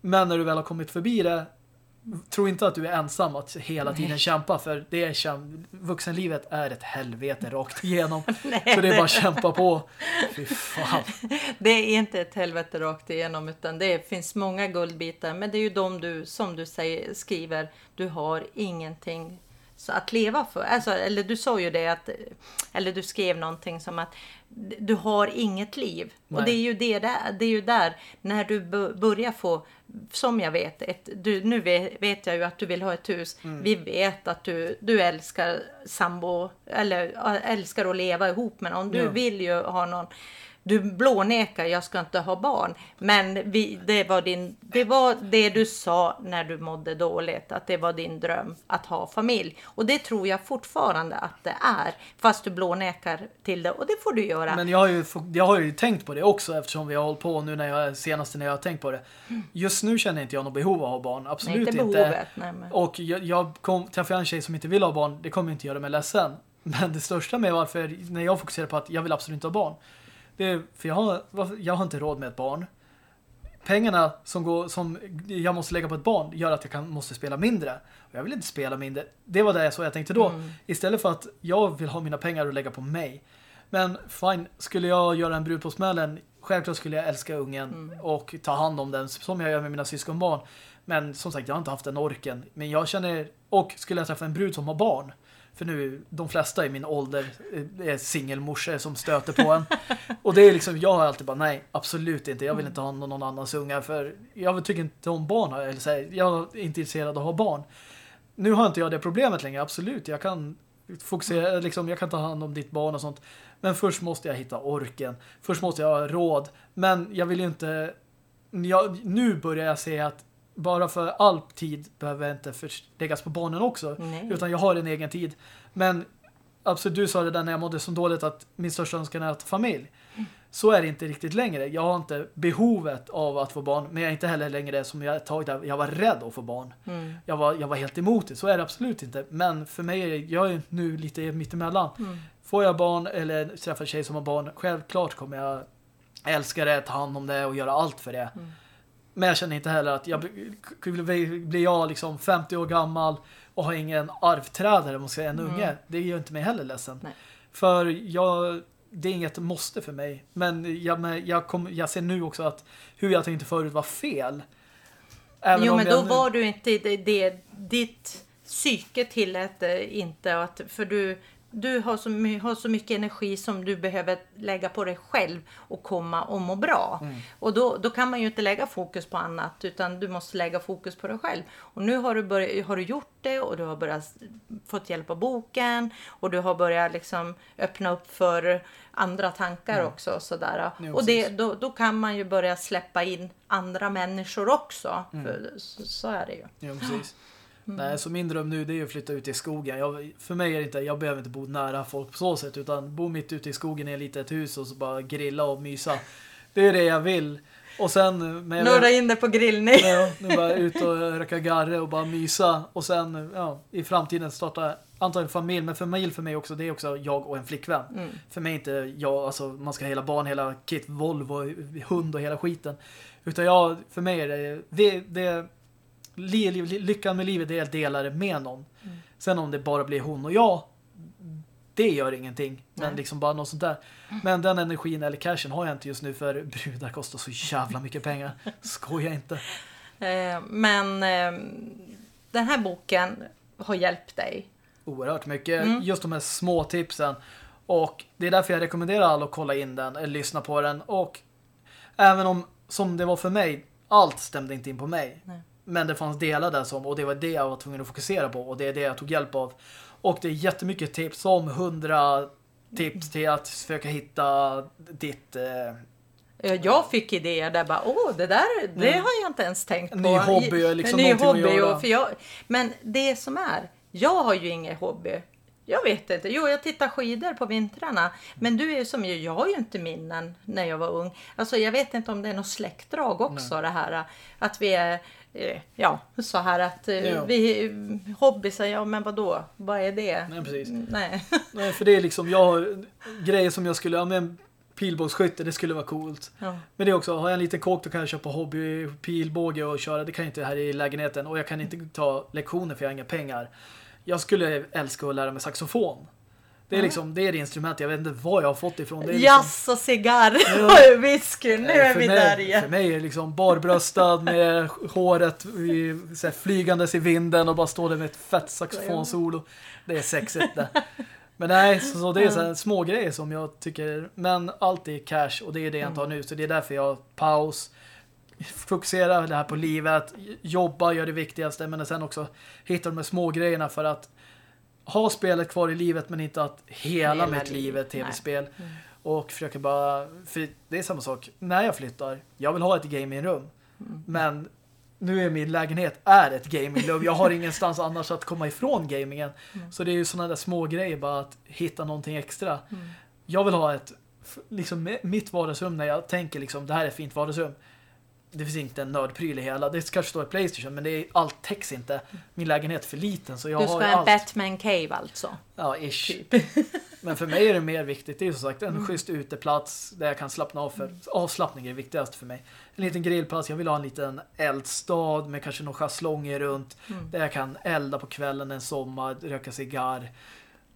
Men när du väl har kommit förbi det tro inte att du är ensam att hela tiden kämpa för det är käm- vuxenlivet är ett helvete rakt igenom. Nej, så det är bara att kämpa på. Fy fan. Det är inte ett helvete rakt igenom utan det finns många guldbitar. Men det är ju de du, som du säger, skriver, du har ingenting så att leva för. Alltså, eller du sa ju det att, eller du skrev någonting som att du har inget liv. Nej. Och det är ju det där, det är ju där när du börjar få, som jag vet, ett, du, nu vet, jag ju att du vill ha ett hus. Vi vet att du, du älskar sambo, eller älskar att leva ihop med någon. Du Ja. vill ju ha någon du blånekar, jag ska inte ha barn. Men vi, det, var din, det var det du sa när du mådde dåligt, att det var din dröm att ha familj. Och det tror jag fortfarande att det är, fast du blånekar till det. Och det får du göra. Men jag har, ju, jag har ju tänkt på det också eftersom vi har hållit på nu när jag senaste när jag har tänkt på det. Just nu känner inte jag något behov av att ha barn. Nej, Absolut inte inte. behovet. Nej, men. Och jag, jag kom, en tjej som inte vill ha barn, det kommer inte göra mig ledsen. Men det största med varför, när jag fokuserar på att jag vill absolut inte ha barn. Är för jag har, jag har inte råd med ett barn. Pengarna som, går, som jag måste lägga på ett barn gör att jag kan, måste spela mindre. Och jag vill inte spela mindre. Det var det så jag tänkte då. Istället för att jag vill ha mina pengar och lägga på mig. Men fine, skulle jag göra en brud på smällen, självklart skulle jag älska ungen och ta hand om den som jag gör med mina syskonbarn. Men som sagt, jag har inte haft den orken. Men jag känner, och skulle jag träffa en brud som har barn, för nu, de flesta i min ålder eh, är singelmorsor som stöter på en. Och det är liksom, jag har alltid bara, nej, absolut inte. Jag vill inte ha någon, någon annans ungar för jag tycker inte om barn. Eller så här, jag är inte intresserad av att ha barn. Nu har inte jag det problemet längre, absolut. Jag kan fokusera, eh, liksom, jag kan ta hand om ditt barn och sånt. Men först måste jag hitta orken. Först måste jag ha råd. Men jag vill ju inte... Jag, nu börjar jag se att bara för all tid behöver inte förläggas på barnen också. Nej. Utan jag har en egen tid. Men absolut, du sa det där när jag mådde så dåligt att min största önskan är att ha familj. Så är det inte riktigt längre. Jag har inte behovet av att få barn. Men jag är inte heller längre som jag ett tag där jag var rädd att få barn. Mm. Jag var, jag var helt emot det. Så är det absolut inte. Men för mig är det, jag är nu lite mittemellan. Mm. Får jag barn eller träffar tjej som har barn, självklart kommer jag älska det, ta hand om det och göra allt för det. Mm. Men jag känner inte heller att jag blir jag liksom 50 år gammal och har ingen arvträdare, måste säga, en unge. Det gör inte mig heller ledsen. Mm. Nej. För jag, det är inget måste för mig. Men jag, jag, kom, jag ser nu också att hur jag tänkte förut var fel. Även Jo, men då nu- var du inte det, det, ditt psyke tillät inte att, för du, du har så, har så mycket energi som du behöver lägga på dig själv och komma och må bra. Mm. Och då, då kan man ju inte lägga fokus på annat utan du måste lägga fokus på dig själv. Och nu har du, börjat, har du gjort det och du har börjat fått hjälp av boken och du har börjat liksom öppna upp för andra tankar också. Och, sådär. Jo, och det, då, då kan man ju börja släppa in andra människor också. Mm. För, så, så är det ju. Ja, precis. Mm. Nej, så min dröm nu det är ju att flytta ut i skogen. Jag, för mig är det inte, jag behöver inte bo nära folk på så sätt utan bo mitt ute i skogen i ett litet hus och så bara grilla och mysa. Det är det jag vill. Och sen... Men Några in det på grillning. Ja, nu bara ut och röka garre och bara mysa. Och sen ja, i framtiden starta antagligen familj. Men familj för mig också, det är också jag och en flickvän. Mm. För mig inte jag, alltså man ska ha hela barn, hela kit, Volvo, hund och hela skiten. Utan jag, för mig är det, det, det lyckan med livet är att dela det med någon. Mm. Sen om det bara blir hon och jag, det gör ingenting. Men Nej. liksom bara något sånt där. Men den energin eller cashen har jag inte just nu för brudar kostar så jävla mycket pengar. Skoja inte. Eh, men eh, den här boken har hjälpt dig. Oerhört mycket. Mm. Just de här små tipsen. Och det är därför jag rekommenderar alla att kolla in den eller lyssna på den. Och även om, som det var för mig, allt stämde inte in på mig. Nej. Men det fanns delar där som, och det var det jag var tvungen att fokusera på. Och det är det jag tog hjälp av. Och det är jättemycket tips, som hundra tips till att försöka hitta ditt... Eh, Jag fick idéer där bara, åh det där, det Mm. har jag inte ens tänkt på. Ny hobby liksom ny någonting att hobby göra. och för jag, Men det som är, jag har ju ingen hobby. Jag vet inte. Jo, jag tittar skidor på vintrarna. Men du är ju som jag, jag har ju inte minnen när jag var ung. Alltså jag vet inte om det är något släktdrag också det här. Att vi är, ja, så här att eh, Ja. vi säger ja men vadå? Vad är det? Nej, precis. Nej. nej, för det är liksom, jag har grejer som jag skulle, ja men pilbågsskytte, det skulle vara coolt. Ja. Men det är också, har jag en liten kåk då kan jag köpa hobby pilbåge och köra. Det kan jag inte här i lägenheten. Och jag kan inte ta lektioner för jag har inga pengar. Jag skulle älska att lära mig saxofon. Det är liksom, det är det instrument. Jag vet inte var jag har fått ifrån. Det är liksom, Jazz och cigarr och whisky. Nu är för vi mig, där För igen. mig är det liksom barbröstad med håret i, så här, flygandes i vinden och bara stå där med ett fett saxofonsolo. Det är sexigt det. Men nej, så, så det är så här små grejer som jag tycker, men allt är cash och det är det jag tar nu. Så det är därför jag paus, fokusera det här på livet, jobba, gör det viktigaste, men sen också hitta de här små grejerna för att ha spelet kvar i livet men inte att hela, Hela mitt liv är tv-spel. Och försöka bara, för det är samma sak, när jag flyttar, jag vill ha ett gamingrum. Men nu är min lägenhet är ett gamingrum. Jag har ingenstans annars att komma ifrån gamingen. Så det är ju sådana där små grejer bara att hitta någonting extra. Jag vill ha ett liksom mitt vardagsrum när jag tänker liksom det här är ett fint vardagsrum. Det finns inte en nördpryl i hela. Det kanske står i Playstation men det är, allt täcks inte. Min lägenhet är för liten så jag Du har ska ha en. Batman cave alltså. Ja, ish. Typ. Men för mig är det mer viktigt. Det är som sagt en Mm. schysst uteplats där jag kan slappna av för. Avslappning är det viktigaste för mig. En liten grillplats. Jag vill ha en liten eldstad med kanske några schaslonger runt. Mm. Där jag kan elda på kvällen en sommar, röka cigarr.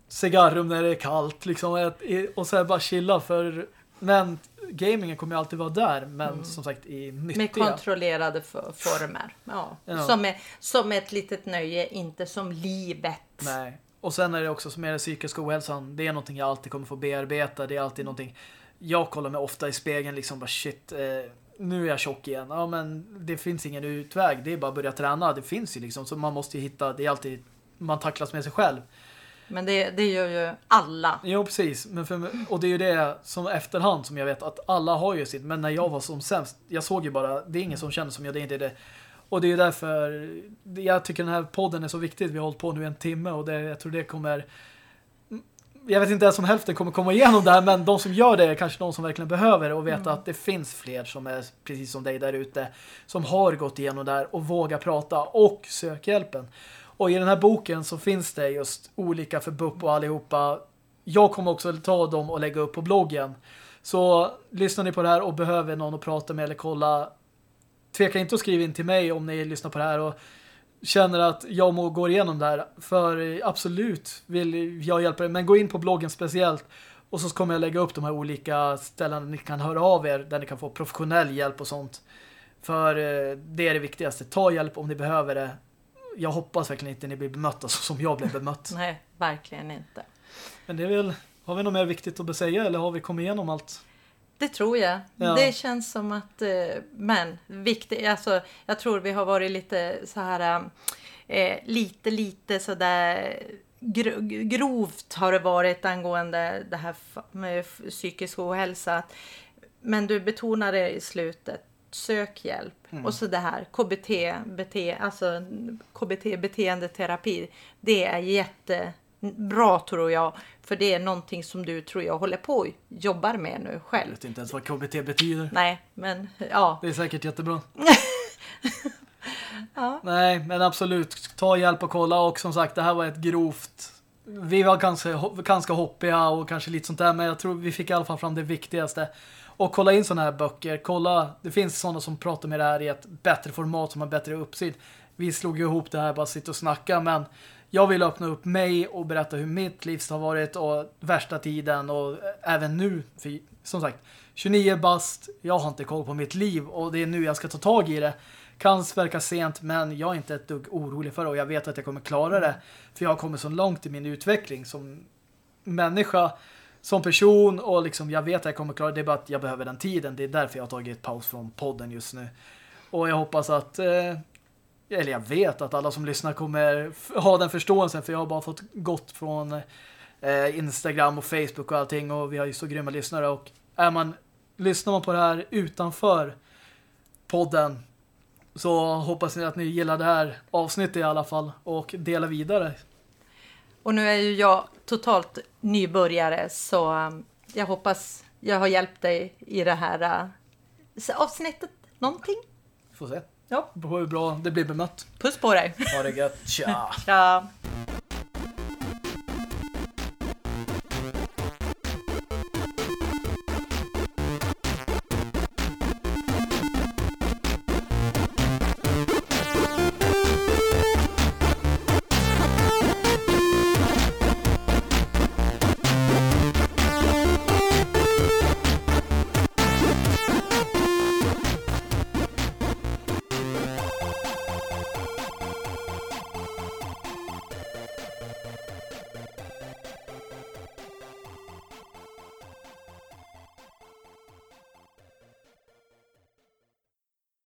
Cigarrum när det är kallt liksom. Och så bara chilla för... Men gamingen kommer ju alltid vara där. Men som sagt i nyttiga. Mm. Med kontrollerade former. Ja. Ja. Som, är, som ett litet nöje, inte som livet. Nej. Och sen är det också som är den psykiska ohälsan. Det är någonting jag alltid kommer få bearbeta. Det är alltid någonting. Jag kollar mig ofta i spegeln liksom bara shit. Eh, nu är jag tjock igen. Ja men det finns ingen utväg. Det är bara att börja träna. Det finns ju liksom. Så man måste ju hitta. Det är alltid. Man tacklas med sig själv. Men det, det gör ju alla. Jo precis. Men för, och det är ju det som efterhand som jag vet att alla har ju sitt. Men när jag var som sämst. Jag såg ju bara. Det är ingen som känner som jag. Det är inte det. Och det är ju därför jag tycker den här podden är så viktig. Vi har hållit på nu en timme och det, jag tror det kommer jag vet inte ens om hälften kommer komma igenom det här men de som gör det är kanske de som verkligen behöver och veta att det finns fler som är precis som dig där ute som har gått igenom det här och vågar prata och sök hjälpen. Och i den här boken så finns det just olika för BUP och allihopa. Jag kommer också ta dem och lägga upp på bloggen. Så lyssnar ni på det här och behöver någon att prata med eller kolla tveka inte att skriva in till mig om ni lyssnar på det här och känner att jag må gå igenom det här. För absolut vill jag hjälpa er. Men gå in på bloggen speciellt. Och så kommer jag lägga upp de här olika ställena ni kan höra av er. Där ni kan få professionell hjälp och sånt. För eh, det är det viktigaste. Ta hjälp om ni behöver det. Jag hoppas verkligen inte ni blir bemötta så som jag blev bemött. Nej, verkligen inte. Men det är väl... Har vi något mer viktigt att säga eller har vi kommit igenom allt? Det tror jag. Ja. Det känns som att, eh, men viktigt, alltså jag tror vi har varit lite så här, eh, lite, lite sådär gro, grovt har det varit angående det här med psykisk ohälsa. Men du betonar det i slutet. Sök hjälp. Och så det här KBT, bete, alltså KBT beteendeterapi. Det är jättebra tror jag. För det är någonting som du tror jag håller på och jobbar med nu Jag själv. vet inte ens vad KBT betyder. Nej, men ja. Det är säkert jättebra. ja. Nej, men absolut. Ta hjälp och kolla. Och som sagt, det här var ett grovt... Vi var ganska, ganska hoppiga och kanske lite sånt där. Men jag tror vi fick i alla fall fram det viktigaste. Och kolla in sådana här böcker. Kolla, det finns sådana som pratar med det här i ett bättre format som har bättre uppsikt. Vi slog ju ihop det här, bara sitta och snacka. Men jag vill öppna upp mig och berätta hur mitt liv har varit och värsta tiden och även nu, för som sagt, 29 bast, jag har inte koll på mitt liv och det är nu jag ska ta tag i det. Kan verka sent, men jag är inte ett dugg orolig för det och jag vet att jag kommer klara det. För jag har kommit så långt i min utveckling som människa, som person och liksom jag vet att jag kommer klara det. Det är bara att jag behöver den tiden. Det är därför jag har tagit paus från podden just nu. Och jag hoppas att eh, eller jag vet att alla som lyssnar kommer ha den förståelsen för jag har bara fått gott från eh, Instagram och Facebook och allting och vi har ju så grymma lyssnare och är man, lyssnar man på det här utanför podden så hoppas ni att ni gillar det här avsnittet i alla fall och delar vidare. Och nu är ju jag totalt nybörjare så um, jag hoppas jag har hjälpt dig i det här uh, avsnittet någonting. Får se. Ja. Hur bra det blir bemött. Puss på dig. Ha det gött. Tja. Tja.